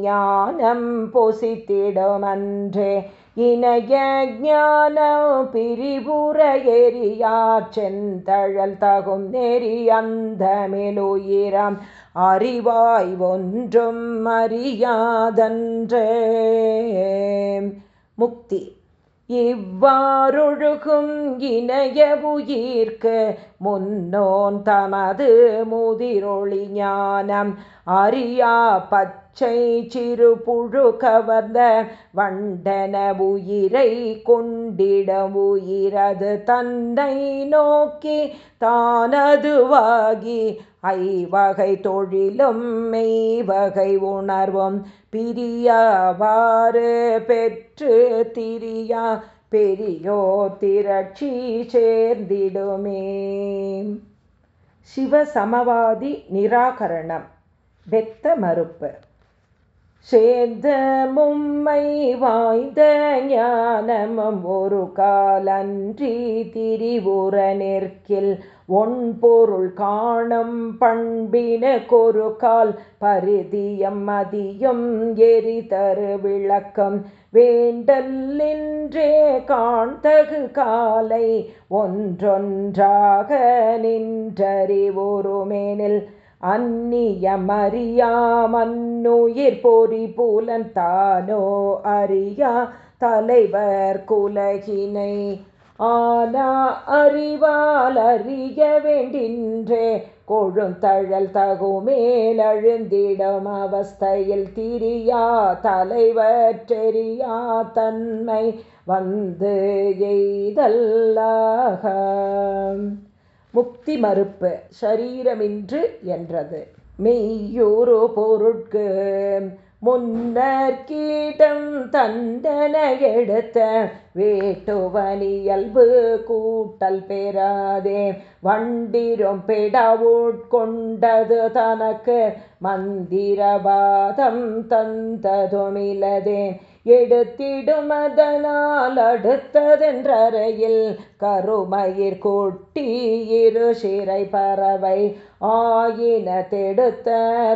ஞானம் பொசித்திடமன்றே. இணைய ஞானம் பிரிபுற எரியா செந்தழல் தகும் நெறி அந்த மெலுயிரம் அறிவாய் ஒன்றும் அறியாதன்றே. முக்தி. இவ்வாறொழுகும் இணைய உயிர்க்கு முன்னோன் தமது முதிரொளி ஞானம். அறியா பச்சை சிறு புழு கவர்ந்த வண்டன உயிரை கொண்டிட உயிரது தன்னை நோக்கி தானதுவாகி ஐவகை தொழிலும் மெய்வகை உணர்வும் பிரியாவாறு பெற்று திரியா பெரியோ திரட்சி சேர்ந்திடுமே. சிவசமவாதி நிராகரணம் வெத்த மறுப்பு. சேர்ந்த மும்மை வாய்ந்த ஞானமும் ஒரு காலன்றி திரிவுற நிற்கில் ஒன் பொருள் காணும் பண்பின கொரு கால் பருதியம் மதியும் எரி தரு விளக்கம். வேண்டல்லின்றே காண்தகு காலை ஒன்றொன்றாக நின்றறிவுருமேனில் அந்நியமறியாமன்னுயிர் பொறி புலன் தானோ அறியா தலைவர் குலகினை ஆனா அறிவால் அறிய வேண்டின்றே கொழுந்தழல் தகுமேலழுந்திடம் அவஸ்தையில் திரியா தலைவற்றெரியா தன்மை வந்து எய்தல்லாக. முக்தி மறுப்பு ஷரீரமின்று என்றது. மெய்யூரு பொருட்கு முன்னர் கீடம் தண்டன எடுத்த வேட்டுவனியல்பு கூட்டல் பெறாதே வண்டிரும் பெடவுட்கொண்டது தனக்கு மந்திரபாதம் தந்ததுமிலதே. எடுத்திடுமதனால் அடுத்ததென்றறையில் கருமயிர் கொட்டி இரு சிறை பறவை ஆயின தெடுத்த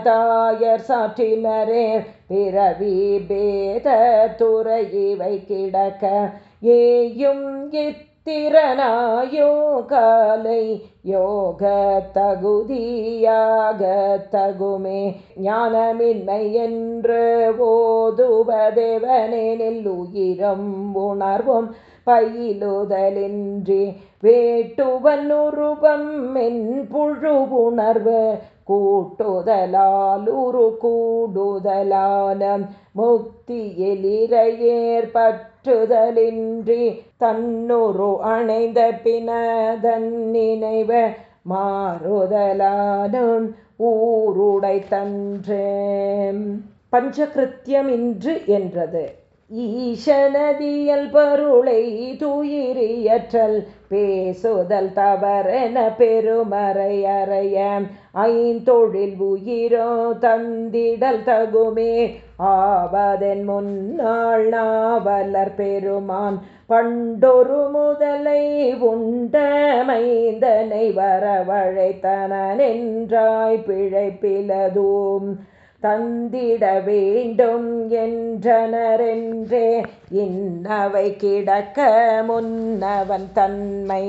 தாயர் சாற்றினரே. பிறவி பேத துறை இவை கிடக்க ஏயும் இத்திரனாயோ காலை யோக தகுதியாக தகுமே. ஞானமின்மை என்று ஓதுவதேவனெனில் உயிரம் உணர்வும் பயிலுதலின்றி. வேட்டுவன் உருவம் மென் புழு உணர்வு கூட்டுதலாலுரு கூடுதலான முக்தி எலிரையேற்பற்றுதலின்றி தன்னுரு அணைந்த பினதன் நினைவ மாறுதலானும் ஊருடை தன்றே. பஞ்சகிருத்தியம் இன்று என்றது. ஈசனதியல் பருளை துயிரியற்றல் பேசுதல் தவறென பெருமறையறைய ஐந்தொழில் உயிரோ தந்திடல் தகுமே. ஆவதன் முன்னாள் நாவலர் பெருமான் பண்டொரு முதலை உண்டமைந்தனை வரவழைத்தன வரவழைத்தனென்றாய் பிழைப்பிலதூம். தந்திட வேண்டும் என்றனரென்றே இன்னவை கிடக்க முன்னவன் தன்மை.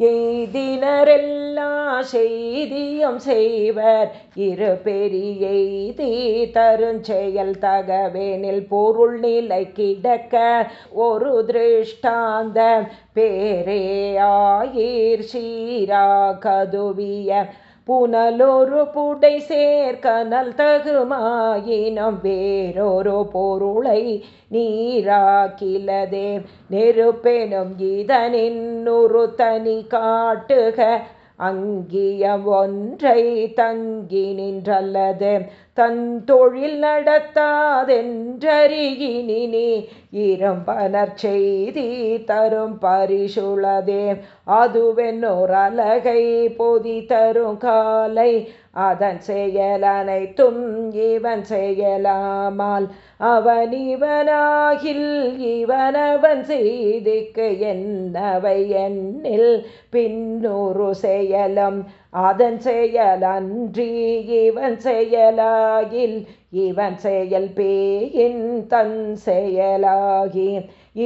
எய்தினரெல்லா செய்தியும் செய்வர் இரு பெரியெய்தி தருஞ்செயல் தகவேனில் பொருள் நிலை கிடக்க ஒரு திருஷ்டாந்த பேரே ஆயிர் சீரா கதுவிய புனலொரு புடை சேர்க்கனல் தகுமாயினம் வேறொரு பொருளை நீராக்கிலதே. நெருப்பெனும் இதனின் ஒரு தனி காட்டுக அங்கிய ஒன்றை தங்கி நின்றல்லது. தன் தொழில் நடத்தாதென்றறியினி இரும்பனர் செய்தி தரும் பரிசுளதே. அதுவென்னோர் அலகை பொதி தரும் காலை. அதன் செயல் அனைத்தும் இவன் செயலாமால். அவனிவனாகில் இவனவன் செய்திக்கு என்னவை என்னில் பின்னொரு செயலம் அதன் செயலன்றி இவன் செயலாகில் இவன் செயல் பேயின் தன் செயலாகி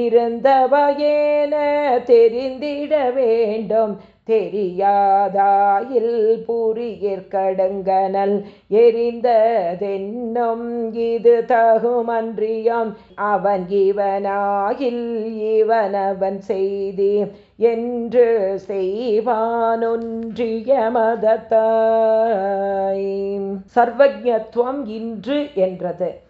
இருந்தவையேன தெரிந்திட வேண்டும் தெரியாதாயில் புரியற்கடுங்கனல் எரிந்ததென்னும் இது தகுமன்றியம். அவன் இவனாகில் இவனவன் செய்தி என்று செய்வானொன்றிய மதத்தாய். சர்வஜத்துவம் இன்று என்றது.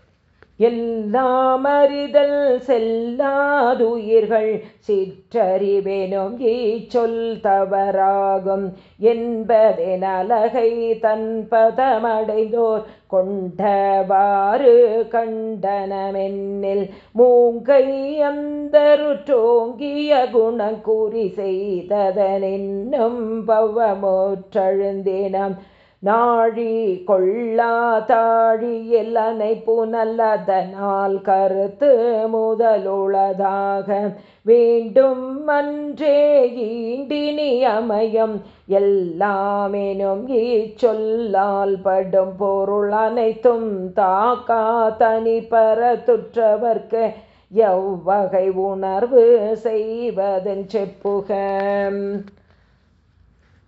எல்லாம் அறிதல் செல்லாதுயிர்கள் சிற்றறிவேனும் ஈச்சொல் தவறாகும் என்பதென் அலகை தன் பதமடைந்தோர் கொண்டவாறு கண்டனமென்னில் மூங்கை அந்தருற்றோங்கிய குணங்குறி செய்ததனென்னும் பவமோற்றழுந்தினம் நாழி கொள்ளா தாழியில் அணைப்பு நல்லதனால் கருத்து முதலுளதாக. வேண்டும் அன்றே ஈண்டினி அமையம் எல்லாமேனும் ஈச்சொல்லால் படும் பொருள் அனைத்தும் தாக்கா தனி பரத்துற்றவர்க்கு எவ்வகை உணர்வு செய்வதன் செப்புக.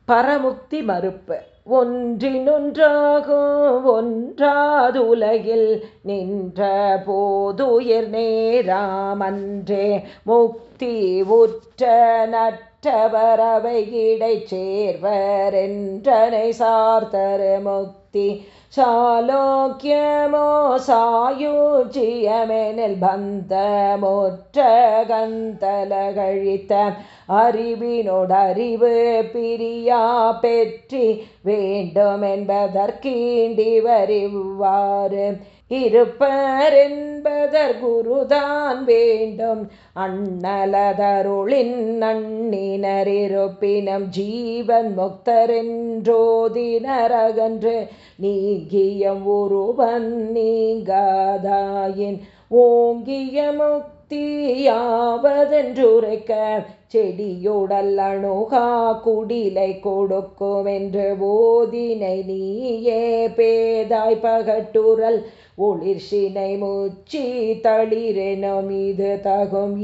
பரமுக்தி மறுப்பு. ஒன்றினொன்றாகும் ஒன்றாதுலகில் நின்ற போதுயிர் நேராமன்றே முக்தி உற்ற நற்றவரவை இடை சேர்வர் என்றனை சார்த்தரு முக்தி சாலோக்கியமோ சாயுஜியமெனில் பந்தமொற்ற கந்தலகழித்த அறிவினோடறிவு பிரியா பெற்றி வேண்டும் என்பதற்கீண்டி வரிவாறு. இருப்பர் என்பதர் குருதான் வேண்டும். அண்ணலதருளின் நன்னினரிருப்பினம் ஜீவன் முக்தரென்றோதினரகன்று நீங்கியம் உருவன் நீங்காதாயின். ஓங்கிய முக்தியாவதென்றுரைக்க செடியுடல் அணுகா குடிலை கொடுக்கும் என்று போதினை நீயே பேதாய் பகட்டுரல் ஒளிர்ஷினை முச்சி தளிரெனும் இது தகும்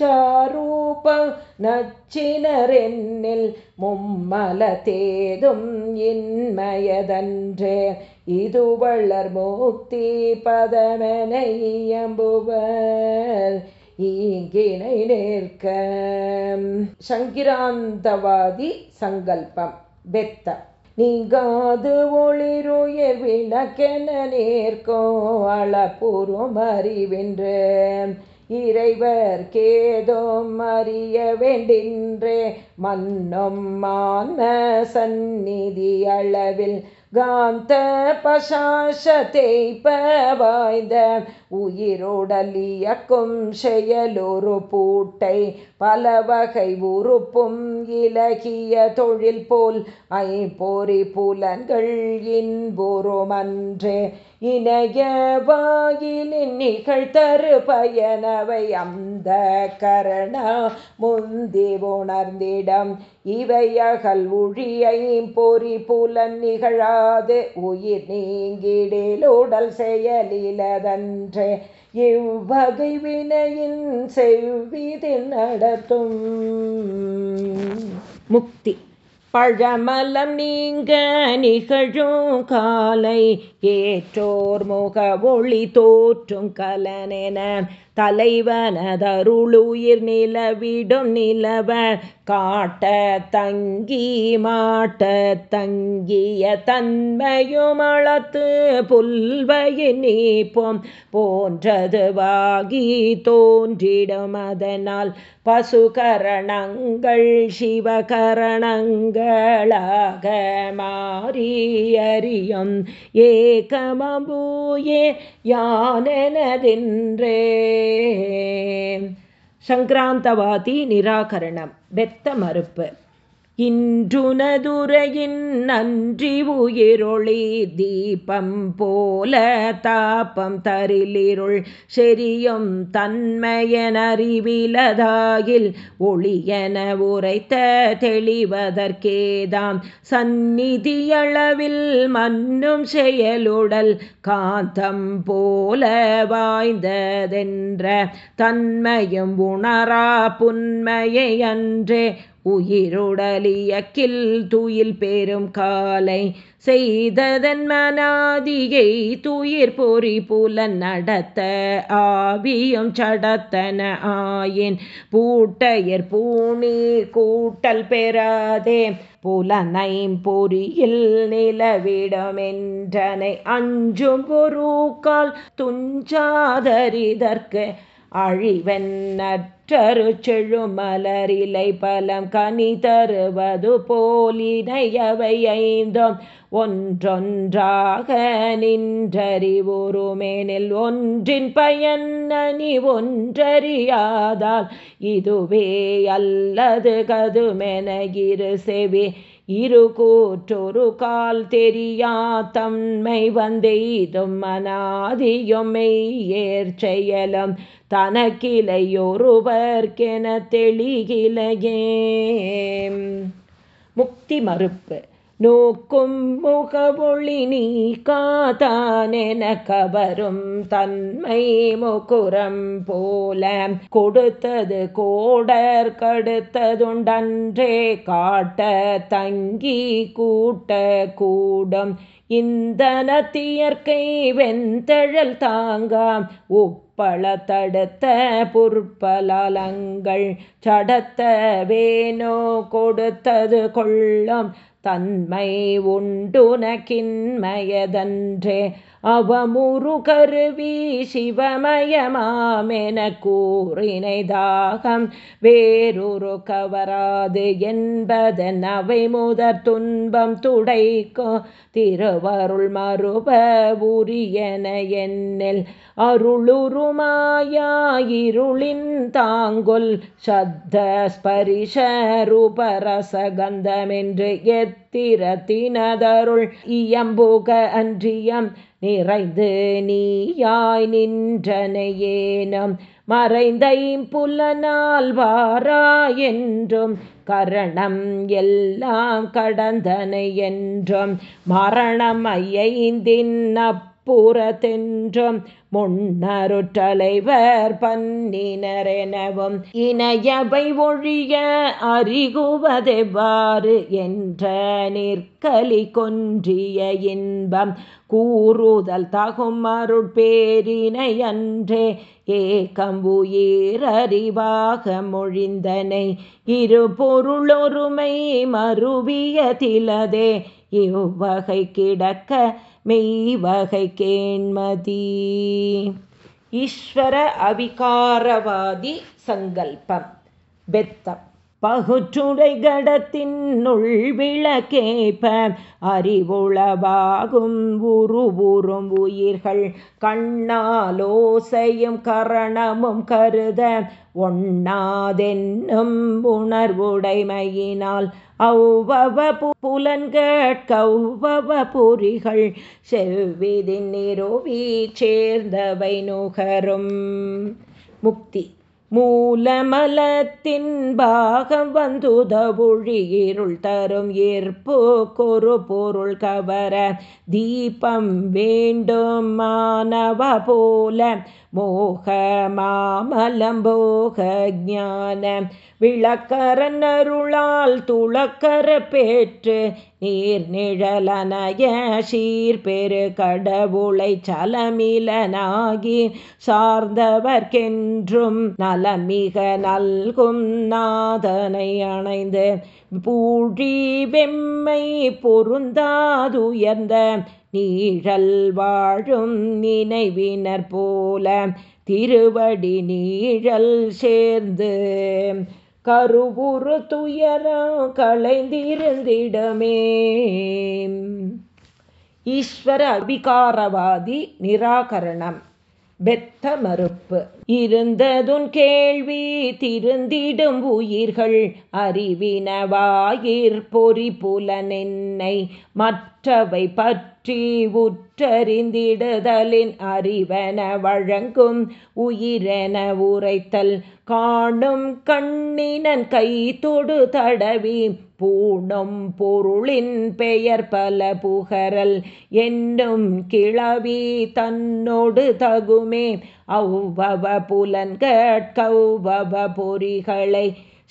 சாரூப நச்சினரென்னில் மும்மல தேதும் இன்மயதன்றே. இது வள்ளர் முக்தி பதமென இயம்புவர் ஈங்கினை நிற்க சங்கிராந்தவாதி சங்கல்பம். பெத்தம் நீங்காது ஒளிருயர் விளக்கென நேர்க்கோ அளப்பூர்வம் அறிவென்று. இறைவர் கேதோம் அறிய வேண்டின்றே. மன்னும் மான்ம சந்நிதி அளவில் காந்த பசாசத்தை தேய்ப்ப உயிரோடலியக்கும் செயலொரு பூட்டை பலவகை உறுப்பும் இலகிய தொழில் போல் ஐம்பொறி புலன்கள் இன்புறுமன்றே. இணைய வாயிலின் நிகழ்த்தரு பயனவை அந்த கரணா முந்தி உணர்ந்திடம். இவையகல் உழியை பொறி புலன் நிகழாது. உயிர் நீங்கிடலுடல் செயலிலதன்று. இவ்வகை வினையின் செவ்விதில் நடத்தும். முக்தி. பழமலம் நீங்க நிகழும் காலை ஏற்றோர் முக ஒளி தோற்றும் கலனென தலைவனதருளுயிர் நிலவிடும் நிலவன் காட்ட தங்கி மாட்ட தங்கிய தன்மையுமளத்து புல்வையின் நீப்போம். போன்றது தோன்றிடும் அதனால் பசுகரணங்கள் சிவகரணங்களாக மாறியறியும். ஏகமபூயே யானெனதென்றே சங்கராந்தவாதி நிராகரணம். வெத்த மறுப்பு. இன்றுனதுரையின் நன்றி உயிரொளி தீபம் போல தாப்பம் தரிலிருள் செரியும் தன்மையனறிவிலதாகில் ஒளியென உரைத்த தெளிவதற்கேதாம். சந்நிதியளவில் மன்னும் செயலுடல் காந்தம் போல வாய்ந்ததென்ற தன்மையும் உணரா புன்மையை அன்றே உயிருடலியக்கில் தூயில் பேரும் காலை செய்ததன் மனாதியை தூயிர் பொறி புலன் நடத்த ஆவியும் சடத்தன ஆயின் பூட்டையர் பூணி கூட்டல் பெறாதே. புலனைம் பொறியில் நிலவிடமென்றனை அஞ்சும் பொருக்கால் துஞ்சாதரிதற்கு அழிவென்ன அழிவென்னற்றரு செழுமலரிலை பலம் கனி தருவது போலினையவை ஐந்தோம். ஒன்றொன்றாக நின்றறிவுருமேனில் ஒன்றின் பயன் அணி ஒன்றறியாதால் இதுவே அல்லது கதுமெனகிரு செவி. இரு கூற்றொரு கால் தெரியா தன்மை வந்தெய்தும் மனாதியும் மெய்யேற் செயலும். தனக்கிளையொருவர்க்கென தெளிகிலையே. முக்தி மறுப்பு. நோக்கும் முகவொளி நீ காதானென கவரும் தன்மை முகுரம் போல. கொடுத்தது கோடர் கடுத்ததுண்டன்றே காட்ட தங்கி கூட்ட கூடும். இந்தனத்தியற்கை வெந்தழல் தாங்காம். உப்பள தடுத்த பொற்பலங்கள் சடத்த வேணோ கொடுத்தது கொள்ளும். தன்மை உண்டுனக்கின்மயதன்றே அவமுரு கருவி சிவமயமாமென கூறினை தாகம் வேறொரு கவராது என்பதன் அவை முதற் துன்பம் துடைக்கும் திருவருள் மறுப உரியன என்னில் அருளுருமாயிருளின் தாங்குல். சத்த ஸ்பரிஷ ரூபரசகந்தமென்று எத்திரத்தினதருள். இயம்புக அன்றியம் நிறைந்து நீயாய் நின்றனையேனம். மறைந்த புலனால் வாரா என்றும் கரணம் எல்லாம் கடந்தனை என்றும். மரணம் ஐயைந்தின் புறத்தென்றும் முன்னருட்டலைவர் பன்னினரெனவும் இணையவை ஒழிய அறிகுவதெவ்வாறு என்ற நிற்கலி கொன்றிய இன்பம் கூறுதல் தகும் அருட்பேரினை அன்றே ஏக்கம் மொழிந்தனை இரு பொருளொருமை மறுவியதிலதே இவ்வகை கிடக்க மெய்வகை கேண்மதி ஈஸ்வர அவிகாரவாதி சங்கல்பம். பெத்தம். பகுற்றுடை கடத்தின் விளக்கேப்ப அறிவுளவாகும் உருவுறும் உயிர்கள் கண்ணாலோசையும் கரணமும் கருத ஒண்ணாதென்னும் உணர்வுடைமையினால் அவ்வவ புலன்கட்கவ்வவ பொறிகள் செவ்விதின் நிறுவி சேர்ந்தவை நுகரும். முக்தி. மூலமலத்தின் பாகம் வந்துதவுழி இருள் தரும் ஏற்பு கொரு பொருள் கவர தீபம் வேண்டும் மாணவ போல மோக மாமலம்போக ஜான விளக்கரன்னருளால் துளக்கர பேற்று நீர் நிழலனய சீர்பெரு கடவுளை சலமிலனாகி சார்ந்தவர்க்கென்றும் நலமிக நல்கும் நாதனை அணைந்து பூழி வெம்மை பொருந்தாதுயர்ந்த நீழல் வாழும் நினைவினர் போல திருவடி நீழல் சேர்ந்து கருவுரு துயரம் களைந்திருந்திடமே. ஈஸ்வர அபிகாரவாதி நிராகரணம். பெத்த மறுப்பு. இருந்ததுன் கேள்வி திருந்திடும் உயிர்கள் அறிவினவாயிற் பொறி புலனென்னை மற்றவை பற்றி உற்றறிந்திடுதலின் அறிவென வழங்கும் உயிரென உரைத்தல் காணும் கண்ணினன் கை தொடு தடவி பூணும் பொருளின் பெயர் பல புகரல் என்னும் கிளவி தன்னோடு தகுமே அவ்வவ புலன்கட்கவ்வவ பொறிகளை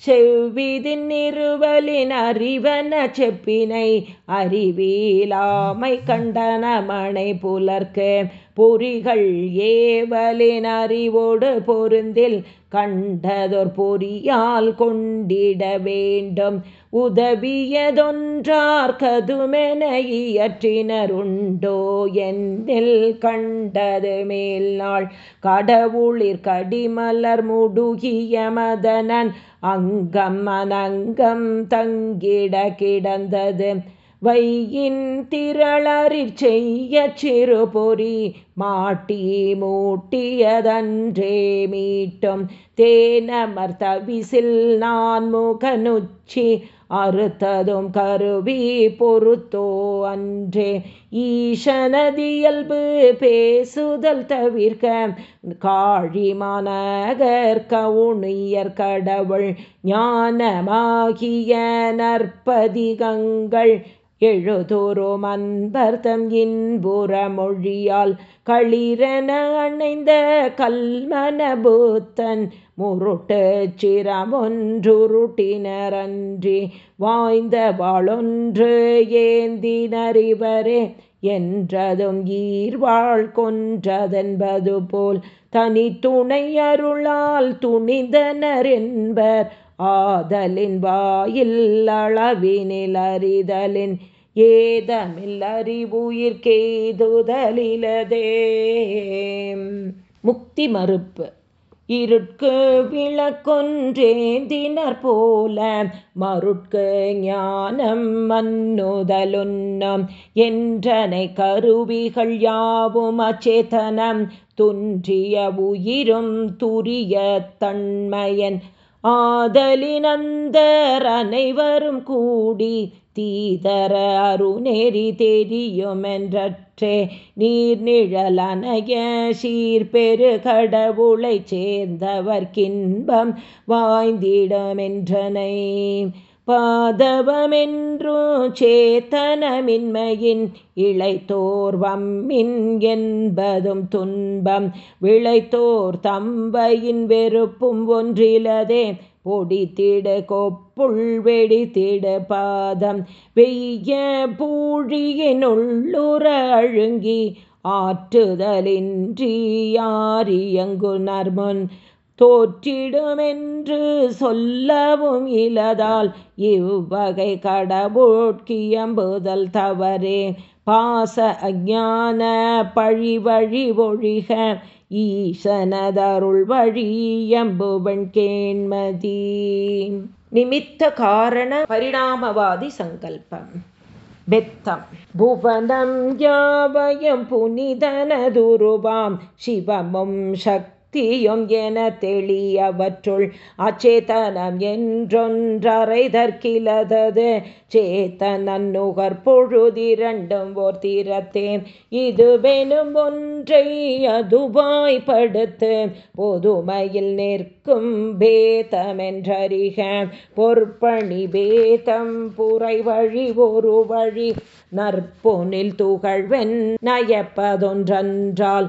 செவ்விதின் நிறுவலின் அறிவன செப்பினை அறிவீலாமை கண்டனமனை புலர்க்கு பொறிகள் ஏவலின் அறிவோடு பொருந்தில் கண்டதொர் பொறியால் கொண்டிட வேண்டும். உதவியதொன்றார் கதுமென இயற்றினருண்டோ என்னில் கண்டது மேல் நாள். கடவுளிர் கடிமலர் முடுகிய மதனன் அங்கம் அனங்கம் தங்கிட கிடந்தது. வையின் திரளறிற் செய்ய சிறுபொறி மாட்டி மூட்டியதன்றே மீட்டும். தேனமர் தவிசில் நான் முகனுச்சி அறுத்ததும் கருவி பொறுத்தோ அன்றே. ஈசனதியல்பு பேசுதல் தவிர்க்க காழி மாநகர் கவுனியர் கடவுள் ஞானமாகிய நற்பதிகங்கள். எழுதோறும் அன்பர்தம் இன்புற மொழியால் களிரன அணைந்த கல்மனபூத்தன் முருட்டு சிரமொன்றுருட்டினரன்றி வாய்ந்த வாழொன்று ஏந்தினறிவரே என்றதும் ஈர்வாள் கொன்றதென்பது போல் தனி துணை அருளால் துணிந்தனர் என்பர் ஆதலின் வாயில் அளவினில் அறிதலின் ஏதமில் அறிவுயிர்கெய்துதலிலதே முக்தி மறுப்பு. இருட்கு விளக்கொன்றேந்தினர் போல மருட்கு ஞானம் மன்னுதலுன்னம். என்றனை கருவிகள் யாவும் அச்சேதனம் துன்றிய உயிரும் துரிய தன்மையன். ஆதலினந்தர் அனைவரும் கூடி தீதர அருநெறி தெரியுமென்றற்றே நீர் நிழலனைய சீர்பெரு கடவுளை சேர்ந்தவர்க்கின்பம் வாய்ந்திடமென்றனை. பாதவமென்றும் சேத்தனமின்மையின் இளைத்தோர் என்பதும் துன்பம். விளைத்தோர் தம்பையின் வெறுப்பும் ஒன்றிலதே பொடி திட கொப்புள் திட பாதம். வெய்ய பூழியினுள்ளுற அழுங்கி ஆற்றுதலின்றி யாரியங்கு நர்முன் தோற்றிடுமென்று சொல்லவும் இலதால் இவ்வகை கடவுட்கியம்புதல் தவறே. பாச அஜான பழி வழி ஒழிக ஈசனதருள் வழியம்புவன் கேண்மதி. நிமித்த காரண பரிணாமவாதி சங்கல்பம். பெத்தம். புவனம் யாவயம் புனிதனதுருவாம். சிவமும் சக்தி தீயும் என தெளியவற்றுள் அச்சேதனம் என்றொன்றரைதற்கிலதது சேத்தனன் நுகர் பொழுதிரண்டும் ஓர் தீரத்தேன். இதுவெனும் ஒன்றை அதுவாய்ப்படுத்து பொதுமையில் நிற்கும் பேதமென்றறிக. பொற்பணி பேதம் புரை வழி ஒரு வழி நற்பொனில் துகழ்வென் நயப்பதொன்றன்றால்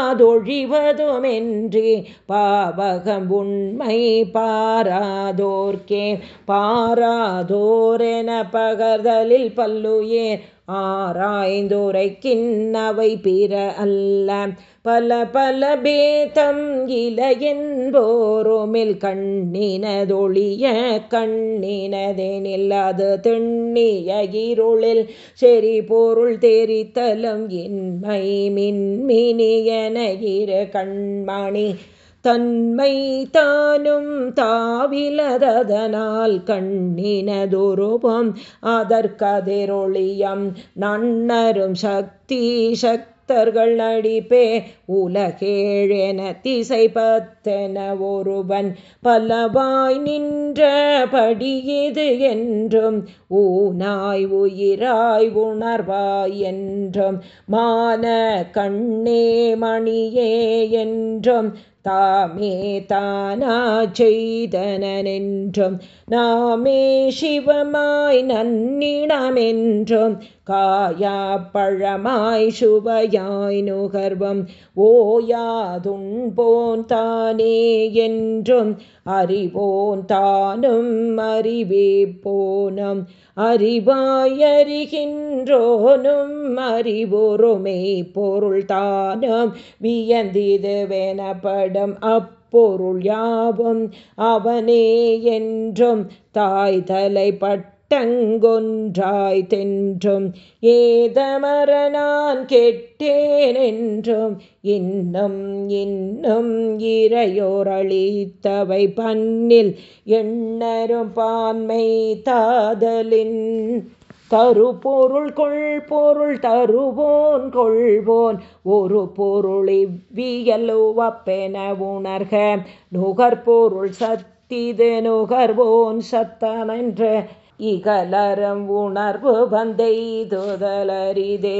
ஆவதுமாகாதொழிவதுமென்றி பாவகம் உண்மை பாராதோர்க்கே. பாராதோரென பகர்தலில் பல்லுயே ஆராய்ந்துரைக்கின் அவை பிற அல்ல. பல பல பேதம் இலையென்போருமில் கண்ணினதொழிய கண்ணினதெனில் அது திண்ணிய இருளில் செறி பொருள் தெரித்தலும் இன்மை மின்மினியன இரு கண்மணி. தன்மை தானும் தாவிலதனால் கண்ணினதுருபம் அதற்கதிரொளியம் நன்னரும் சக்தி சக்தி பக்தர்கள் நடிப்பே. உலகேழென திசை பத்தென ஒருவன் பலவாய் நின்ற படியது என்றும். ஊனாய் உயிராய் உணர்வாய் என்றும். மான கண்ணே மணியே என்றும். தாமே தானா செய்தனென்றும் நாமே சிவமாய் நன்னிடமென்றும். காயா பழமாய் சுவையாய் நுகர்வம். ஓயாதுன்போன் தானே என்றும் அறிவோன் தானும் அறிவே போனம். அறிவாயறிகின்றோனும் அறிவுறுமே பொருள் தானும். வியந்திதுவெனப்படும் அப் பொருள் யாவும் அவனே என்றும் தாய் தலைப்பட்ட டங்கொன்றாய் தென்றும் ஏதமரனான் கெட்டேனென்றும் இன்னும் இன்னும் இறையோரளித்தவை பன்னில் எண்ணரும் பான்மை தாதலின். தரு பொருள் கொள் பொருள் தருவோன் கொள்வோன் ஒரு பொருள் இவ்வியலுவப்பென உணர்க நுகர்பொருள் சத்திது நுகர்வோன் சத்தமென்ற இகலரம் உணர்வு வந்தெய்துதலரிதே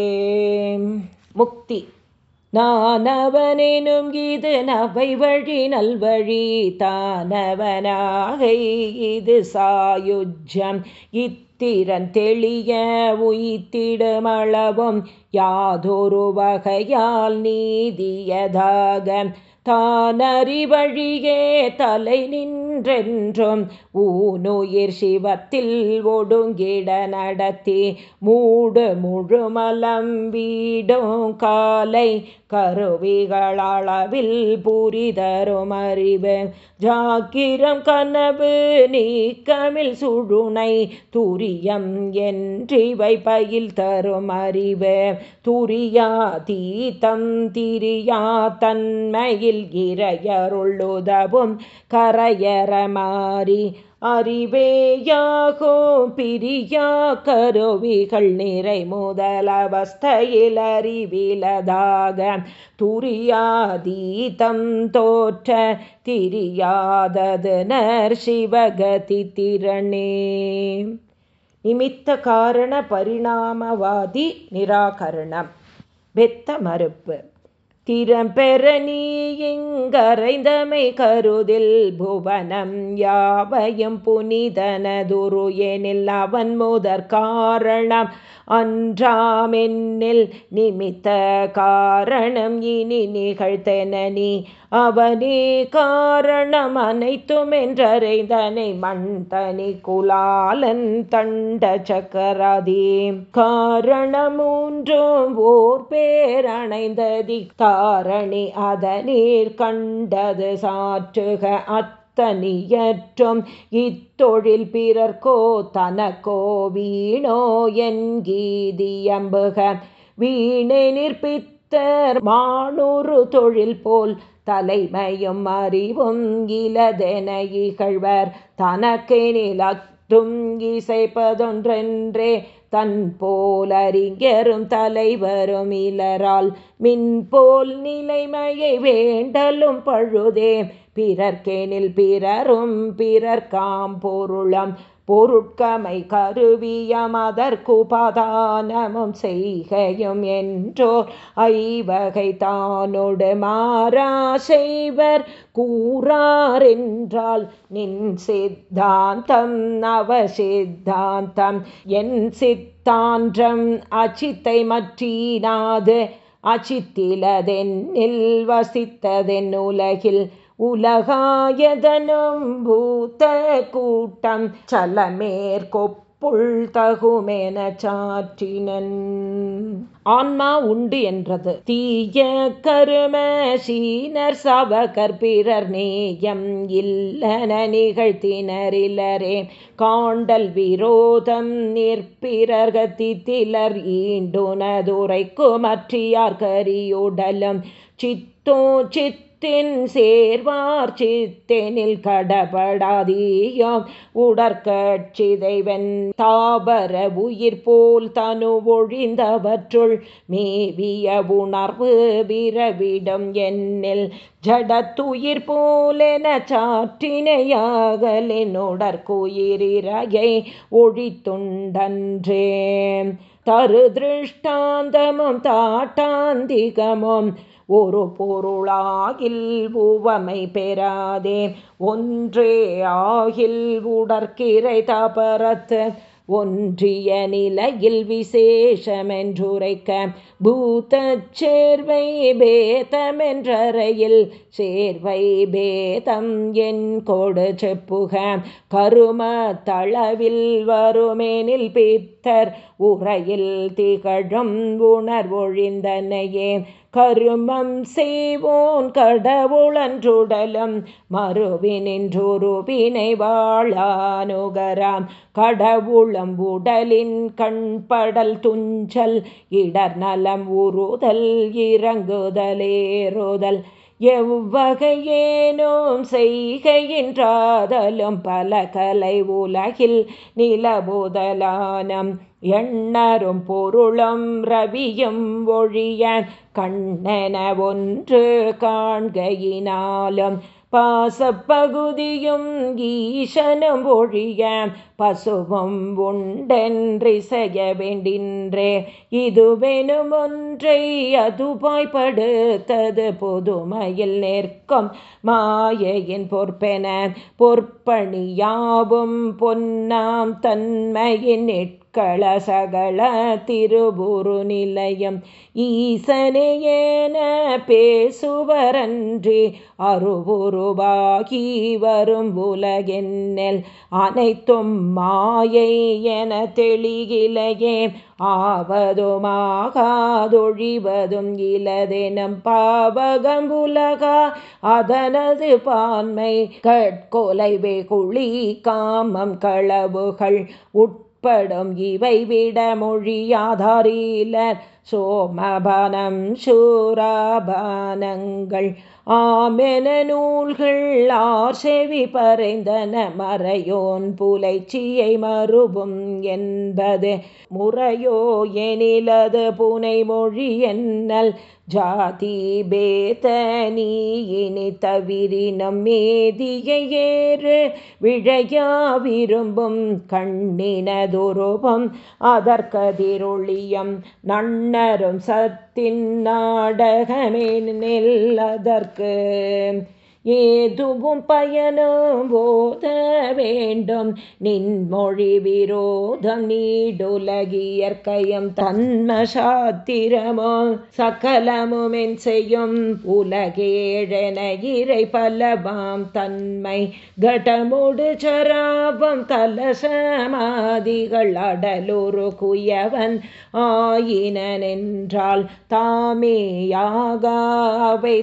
முக்தி. நானவனெனும் இது நவை வழி நல்வழி தானவனாக இது சாயுஜம் இத்திரன் தெளிய உயித்திடுமளவும் யாதொரு வகையால் நீதியதாக தானறிவழியே தலை நின் என்றென்றும் ஊனுயிர் சிவத்தில் ஒடுங்கிட நடத்தி மூடு முழுமலம் வீடும் காலை கருவிகளளவில் புரிதரும் அறிவு. ஜாக்கிரம் கனவு நீக்கமில் சுழுனை துரியம் என்றிவை பயில் தரும் அறிவு. துரியா திரியா தன்மையில் இறையருளுதவும் கரையறமாறி அறிவேயாகோ பிரியா கருவிகள் நிறை முதலவஸ்தையில் அறிவிலதாக துரியாதீதம் தோற்ற திரியாதது நர் சிவகதி திறனே. நிமித்த காரண பரிணாமவாதி நிராகரணம். வெத்த மறுப்பு. திறம்பெற நீங்கரைந்தமை கருதில் புவனம் யாவையும் புனிதனதுரு எனில் அவன் முதற் காரணம். அன்றாமென்னில் நிமித்த காரணம் இனி நிகழ்த்தெனி அவனே காரணம் அனைத்தும் என்றறைந்தனை மண் தனி குலாலன் தண்ட சக்கராதி. காரணம் மூன்றும் ஓர் பேரணைந்ததி தாரணி அதனீர் கண்டது சாற்றுக அத் தனியற்றும் இத்தொழில் பிறர்க்கோ தனக்கோ வீணோ என்கீதியம்புக வீணை நிற்பித்தர் மானுறு தொழில் போல் தலைமையும் அறிவும் இலதென இகழ்வர். தனக்கு நிலத்தும் இசைப்பதொன்றென்றே தன் போல் அறிஞரும் தலைவரும் இலரால். மின்போல் நிலைமையை வேண்டலும் பழுதே. பிறர்க்கெனில் பிறரும் பிறர்காம் பொருளம். பொருட்கமை கருவியமதற்குபதானமும் செய்கையும் என்றோர். ஐவகை தானோடு மாறா செய்வர் கூறாரென்றால் நின் சித்தாந்தம் நவ சித்தாந்தம் என் சித்தாந்தம் அச்சித்தை மற்றீனாது அச்சித்திலதென்னில் வசித்ததென் உலகில் உலகாயதனும் பூத்த கூட்டம் சலமேற்கொப்புள் தகுமென சாற்றினன். ஆன்மா உண்டு என்றது. தீய கரும சீனர் சவகர் பிறர் நேயம் இல்லன நிகழ்த்தினரிலரே. காண்டல் விரோதம் நிற்பிறர்கத்தி திலர் ஈண்டுனதுரைக்கும் மற்றியார் கரியுடலும். சித்தோ சித் சித்தின் சேர்வார் சித்தெனில் கடபடாதீயோம். உடற்கட்சிதைவன் தாபர உயிர் போல் தனு ஒழிந்தவற்றுள் மேவிய உணர்வு விரவிடும் என்னில். ஜடத்துயிர் போலென சாற்றினையாகலினுடற்குயிரிரையை ஒழித்துண்டன்றே. தரு திருஷ்டாந்தமும் தாட்டாந்திகமும் ஒரு பொருளாகில் பூவமை பெறாதே. ஒன்றே ஆகில் உடற்கிரை தபரத்து ஒன்றிய நிலையில் விசேஷமென்றுரைக்க. பூத்த சேர்வை பேதமென்றறையில் சேர்வை பேதம் என் கொடு செப்புக. கரும தளவில் வருமேனில் பித்தர் உரையில் திகழும் உணர்வொழிந்தனையே. கருமம் செய்வோன் கடவுளன்றுடலம் மறுவினின்றொருவினை வாழானுகராம். கடவுளம் உடலின் கண்படல் துஞ்சல் இடர் நலம் உறுதல் இறங்குதலேறுதல். எவ்வகையேனோம் செய்கையின்றாதலும் பல கலை உலகில் நிலபுதலானம் எண்ணரும் பொருளும் ரவியும் ஒழிய கண்ணென ஒன்று காண்கையினாலும் பாசப்பகுதியும் ஈசனும் ஒழிய பசுவும் உண்டென்றிசைய வேண்டின்றே. இதுவெனும் ஒன்றை அதுபாய்படுத்தது புதுமையில் நிற்கும் மாயையின் பொற்பென. பொற்பணியாவும் பொன்னாம் தன்மையின் களசகள திருபுரு நிலையம். ஈசனையேன பேசுவரன்றி அருவுருவாகி வரும் உலகென்னல்? அனைத்தும் மாயை என தெளிகிலையே. ஆவதுமாகாதொழிவதும் இலதெனம் பாவகம் உலகா. அதனது பான்மை கட்கொலைவே குழி காமம் களவுகள் உட் படும் இவை விட மொழியாதாரிலர் சோமபானம் சூராபானங்கள். ஆமென நூல்கள் ஆர் செவி பறைந்தன மறையோன் புலைச்சியை மறுபும் என்பது. முறையோ எனிலது புனை மொழி என்னல். ஜாதி பேத நீ இனி தவிரினம் மேதியேறு விழையா விரும்பும் கண்ணினதுருபம் அதற்கதிரொளியம் நன்னரும் சத்தின் நாடகமே நெல் அதற்கு ஏதுவும் பயனும் போத வேண்டும். நின்மொழி விரோதம் நீடுலகியற்கையும் தன்ம சாத்திரமோ சகலமுமென் செய்யும். உலகேழன இறை பலபாம் தன்மை கடமுடு சராபம் தலசமாதிகள் அடலுரு குயவன் ஆயினென்றால் தாமேயாகாவை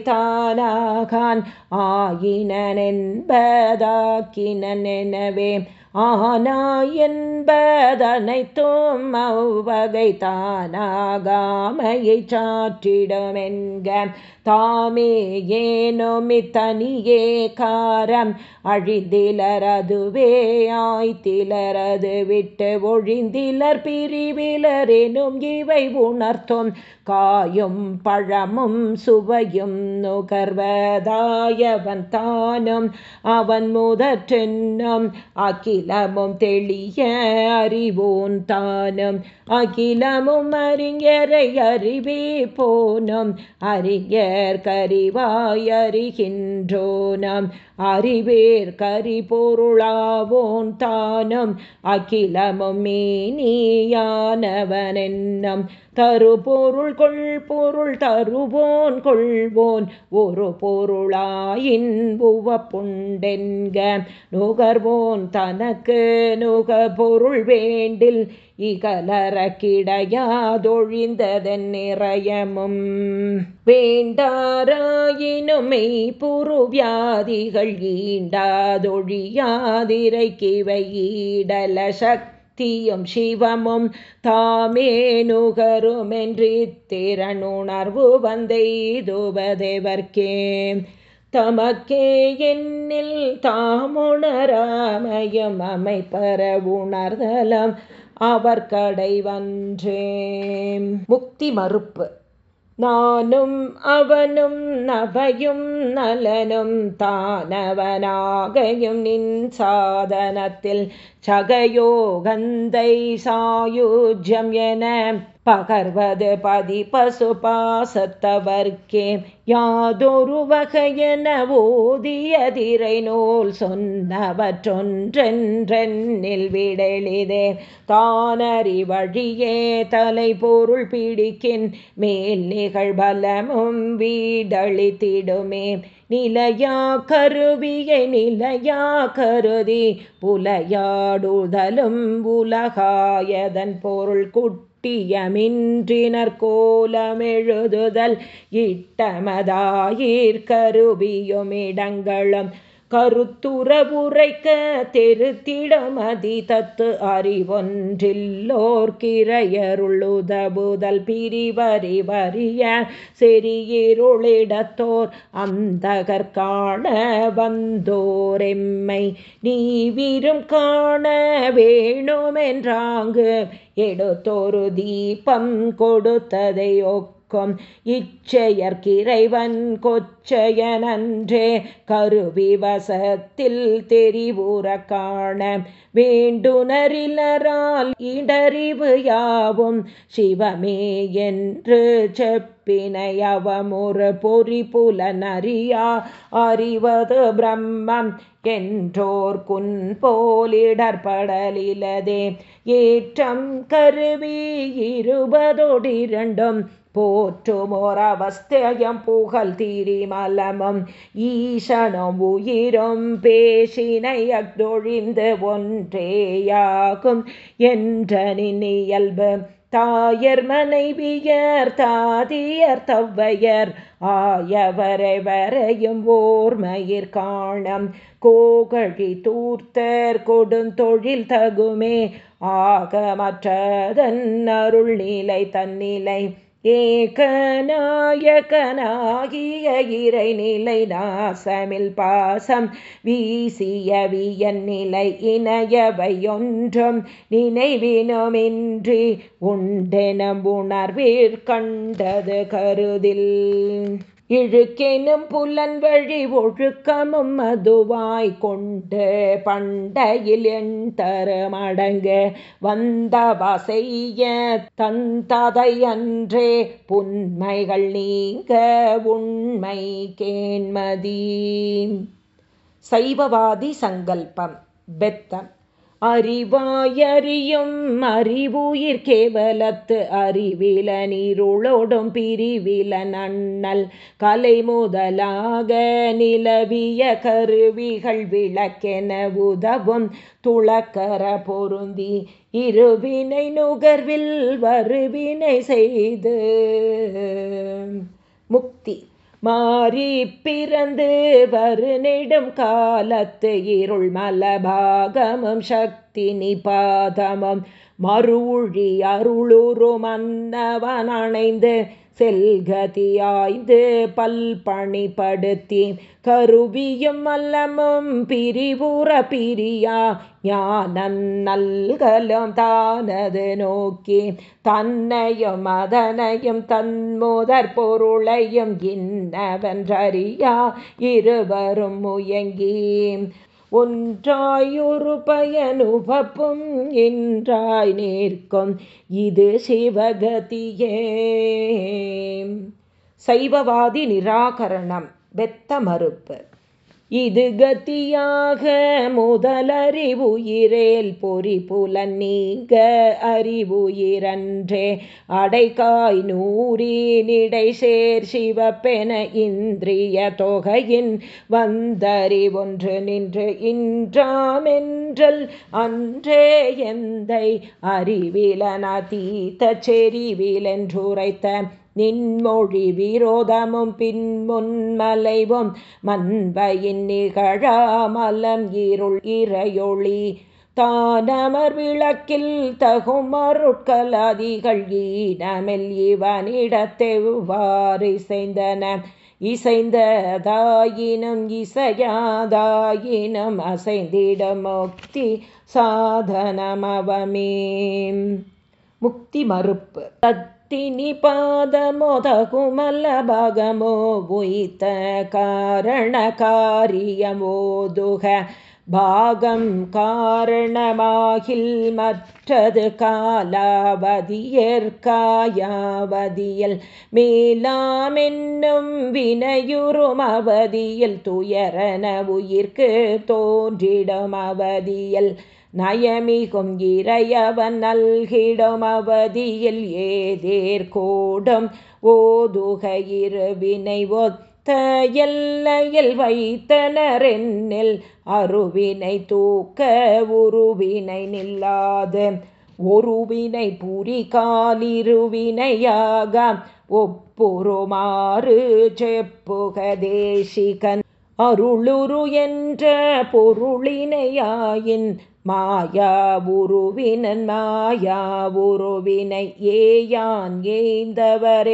தானாகான். ஆயினென்பதாக்கினெனவே ஆனாய் என்பதனைத்தும் அவ்வகை தானாகாமையை சாற்றிடமென்க. தாமே ஏனோமி தனியே காரம். அழிந்திலரதுவே ஆய்த்திலரது விட்டு ஒழிந்திலர் பிரிவிலரெனும் இவை உணர்த்தும். காயும் பழமும் சுவையும் நுகர்வதாயவன் தானும். அவன் முதற்றென்னும் அகில அகிலமும் தெளிய அறிவோன் தானும். அகிலமும் அறிஞரை அறிவே போனும். அறிஞர் கறிவாய் அறிகின்றோனம். அறிவேர் கரி பொருளாவோன் தானும் அகிலமும் மேனியானவனென்னம் தரு பொருள் கொள் பொருள் தருவோன் கொள்வோன் ஒரு பொருளாயின் உவ நுகர்வோன் தனக்கு நுக பொருள் வேண்டில் இகலற கிடையாதொழிந்ததன் நிறையமும். வேண்டாராயினுமை புருவியாதிகள் ஈண்டாதொழியாதிரைக்கிவை ஈடல சக்தி தீயும் சிவமும் தாமே நுகருமென்றி திறனுணர்வு வந்தெய்துவதேவர்க்கே. தமக்கே என்னில் தாமுணராமயம் அமைப்பர உணர்தலம் அவர் கடைவன்றே முக்தி மறுப்பு நானும் அவனும் நவையும் நலனும் தானவனாகையும் நின் சாதனத்தில் சகயோகந்தை சாயுஜ்யம் என பகர்வது பதி பசு பாசத்தவர்க்கே யாதொரு வகையென ஓதியதிரை நூல் சொன்னவற்றொன்றென்றென்னில் விடலிதே. தானறி வழியே தலை பொருள் பிடிக்கின் மேல் நிகழ்பலமும் வீடழித்திடுமே. நிலையா கருவியை நிலையா கருதி புலையாடுதலும் உலகாயதன் பொருள் குட் குட்டியமின்றினர் கோலமெழுதுதல் இட்டமதாயிற்கருவியும் கருத்துறவுரைக்க தெருத்திடமதி தத்து அறிவொன்றில்லோர்கிரையருளுதபுதல் பிரிவறிவறிய செறியிருளிடத்தோர் அந்தகற்காண வந்தோரெம்மை நீ விரும் காண வேணுமென்றாங்கு எடுத்தொரு தீபம் கொடுத்ததை ஒக்க கொம் இச்செயற்கிறைவன் கொச்சையனன்றே கருவிவசத்தில் தெரிவுற காண வேண்டுணரிலரால் இடறிவு யாவும் சிவமே என்று செப்பினையவமுறு பொறி புலனறியா அறிவது பிரம்மம் என்றோர் குன் போலிடற்படலிலதே. ஏற்றம் கருவி இருபதொடிரண்டும் போற்றுமோர் அவஸ்தயம் புகழ் திரிமலமும் ஈசனும் உயிரும் பேசினை அக்தொழிந்து ஒன்றேயாகும் என்ற நியல்பு தாயர் மனைவியர் தாதியர் தவ்வையர் ஆயவரை வரையும் ஓர்மயிர் காணம். கோகழி தூர்த்தர் கொடுந்தொழில் தகுமே. ஆகமற்றதன் அருள் நிலை தன்னிலை. ஏகநாயகனாகிய இறை நிலை நாசமில் பாசம் வீசிய வியன் நிலை இணையவையொன்றும் நினைவினுமின்றி உண்டெனம் உணர்வீர் கண்டது கருதில். இழுக்கெனும் புலன் வழி ஒழுக்கமும் மதுவாய் கொண்டு பண்டையில் எண் தரமடங்கு வந்தவ செய்ய தந்ததை அன்றே புன்மைகள் நீங்க உண்மை கேண்மதி. சைவவாதி சங்கல்பம். பெத்தம். அறிவாயறியும் அறிவுயிர் கேவலத்து அறிவில நீருளோடும் பிரிவில நன்னல் கலை முதலாக நிலவிய கருவிகள் விளக்கென உதவும் துளக்கர பொருந்தி இருவினை நுகர்வில் வருவினை செய்து. முக்தி. மாறி பிறந்து வருநெடும் காலத்து இருள் மலபாகமும் சக்தி நிபாதமும். மறுழி அருளுரு மன்னவன் அணைந்து செல்கதியாய்ந்து பல்பணிப்படுத்தி கருவியும் அல்லமும் பிரிவுற பிரியா ஞானம் நல்கலும் தானது நோக்கி தன்னையும் அதனையும் தன்முதற் பொருளையும் இன்னவென்றறியா இருவரும் முயங்கி ஒன்றாயொரு பயனுபப்பும் என்றாய் நிற்கும் இது சிவகதியே. சைவவாதி நிராகரணம். வெத்த மறுப்பு இது கத்தியாக முதலறிவுயிரேல் பொறி புலன் நீங்க அறிவுயிரன்றே. அடைக்காய் நூறினிடை சேர் சிவப்பென இந்திரிய தொகையின் வந்தறிவொன்று நின்று இன்றாமென்றல் அன்றே எந்தை அறிவிலன தீத்த செறிவிலென்றுரைத்த நின்மொழி விரோதமும் பின்முன்மலைவும் மண்பையின் நிகழாமலம் இருள் இறையொளி. தானமர் விளக்கில் தகும் அருட்கலாதிகள் ஈனமெல் இவனிடத்தெவ்வாறு இசைந்தன இசைந்ததாயினும் இசையாதாயினும் அசைந்திட முக்தி சாதனமவமே. முக்தி மறுப்பு. தத் தினி பாதமொதகுமல்ல பாகமோ உயித்த காரண காரியமோதுக பாகம் காரணமாகில் மற்றது காலாவதியற்காயாவதியல் மேலாமென்னும் வினையுறும் அவதியில் துயரன உயிர்க்கு தோன்றிடும் அவதியல் நயமிகும் இறையவன் நல்கிடும் அவதியில் ஏதேர்கூடும் ஓதுக இருவினை ஒத்த எல்லையில் வைத்தனரென்னில் அருவினை தூக்க உருவினை நில்லாது. ஒருவினை புரி காலிருவினையாக ஒப்புறுமாறு செப்புக தேசிகன். அருளுரு என்ற பொருளினையாயின் மாயா உருவினன் மாயா உருவினை ஏயான் ஏந்தவரெம்மனோரே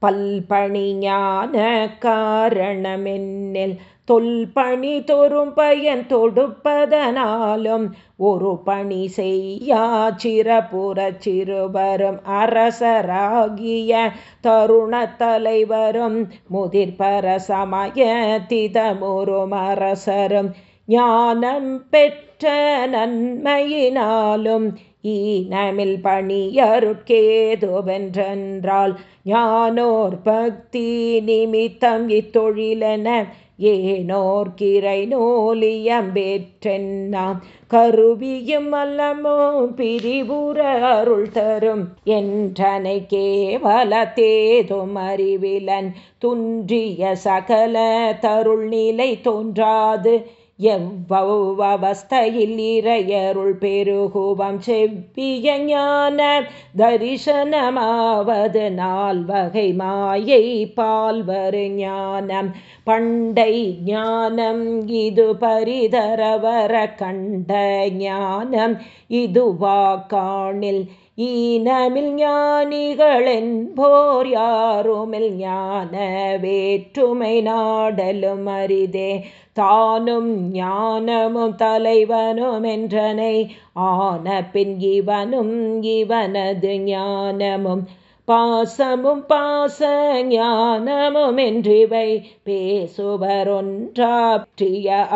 பல்பணி ஞான காரணமென்னில் தொல்பணி தொரும் பயன் தொடுப்பதனாலும் ஒரு பணி செய்யாச்சிரபுர சிறுவரும் அரசராகிய தருண தலைவரும் முதிர்பர சமய திதமுறும் அரசரும். ஞானம் பெற்ற நன்மையினாலும் ஈனமில் பணியருட்கேதுவென்றென்றால் ஞானோர் பக்தி நிமித்தம் இத்தொழிலென ஏனோர்கிரை நூலியம்பேற்றென்னாம். கருவியும் அல்லமோ பிரிவுற அருள் தரும். என்றனை கேவலத்தேதும் அறிவிலன். துன்றிய சகல தருள் நிலை தோன்றாது. எவ்வவஸ்தையில் இறையருள் பெருகுவம் செவ்விய ஞான தரிசனமாவது நால்வகை மாயை பால்வரு ஞானம். பண்டை ஞானம் இது பரிதரவர கண்ட ஞானம். இதுவா காணில் ஈனமில் ஞானிகளென்போர் யாருமில் ஞான வேற்றுமை நாடலும் அரிதே. தானும் ஞானமும் தலைவனும் என்றனை ஆன பின் இவனும் இவனது ஞானமும் பாசமும் பாச ஞானமும் என்றிவை பேசுவரொன்றாற்றிய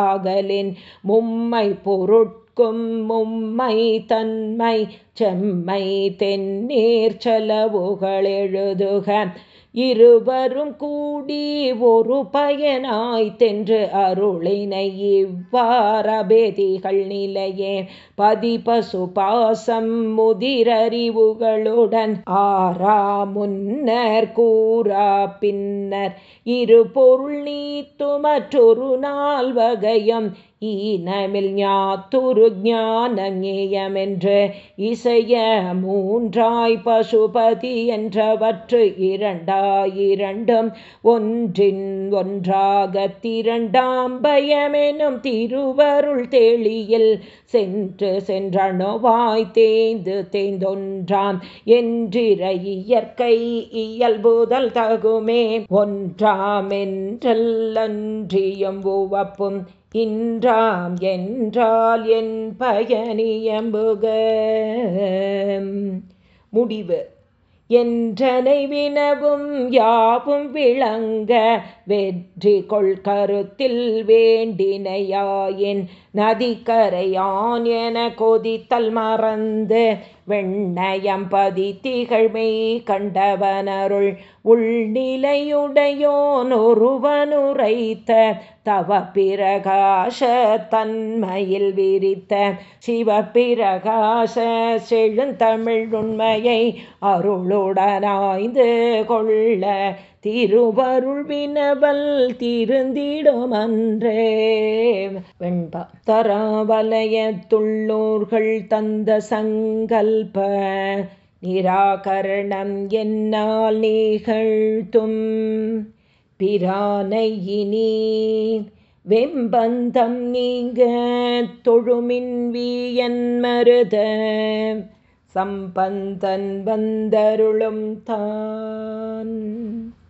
அகலின் மும்மை பொருட்கும் மும்மை தன்மை செம்மை தென்னீர் செலவுகள் எழுதுக. இருவரும் கூடி ஒரு பயனாய் தென்று அருளினை இவ்வாறபேதிகள் நிலையே. பதிபசு பாசம் முதிரறிவுகளுடன் ஆறா முன்னர் கூறா பின்னர். இரு பொருள் நீத்து மற்றொரு நாள் வகையும் ஈனமில் ஞாத்துரு ஞானஞேயமென்று இசைய மூன்றாய் பசுபதி என்றவற்று இரண்டாயிரண்டும் ஒன்றின் ஒன்றாக திரண்டாம் பயமெனும் திருவருள் தெளியில் சென்று சென்றணுவாய் தேய்ந்து தேய்ந்தொன்றாம் என்றிற இயற்கை இயல்புதல் தகுமே ஒன்றாம் என்றல்லன்றியும் உவப்பும் இன்றாம் என்றால் என் பயனியம்புக முடிவு. என்றனை வினவும் யாவும் விளங்க வெற்றி கொள் கருத்தில் வேண்டினையாயின் நதிக்கரையான் என கொதித்தல் மறந்து வெண்ணயம்பதி திகழ்மை கண்டவனருள் உள்நிலையுடையோன் ஒருவனுரைத்த தவ பிரகாச தன்மையில் விரித்த சிவபிரகாச செழுந்தமிழ் உண்மையை அருளுடனாய்ந்து கொள்ள திருவருள் வினவல் திருந்திடும் அன்றே. வெண்பா தராவலயத்துள்ளோர்கள் தந்த சங்கல்ப நிராகரணம் என்னால் நிகழ்த்தும். பிரானையினி வெம்பந்தம் நீங்க தொழுமின் வீயன் மருத. சம்பந்தன் வந்தருளும் தான்.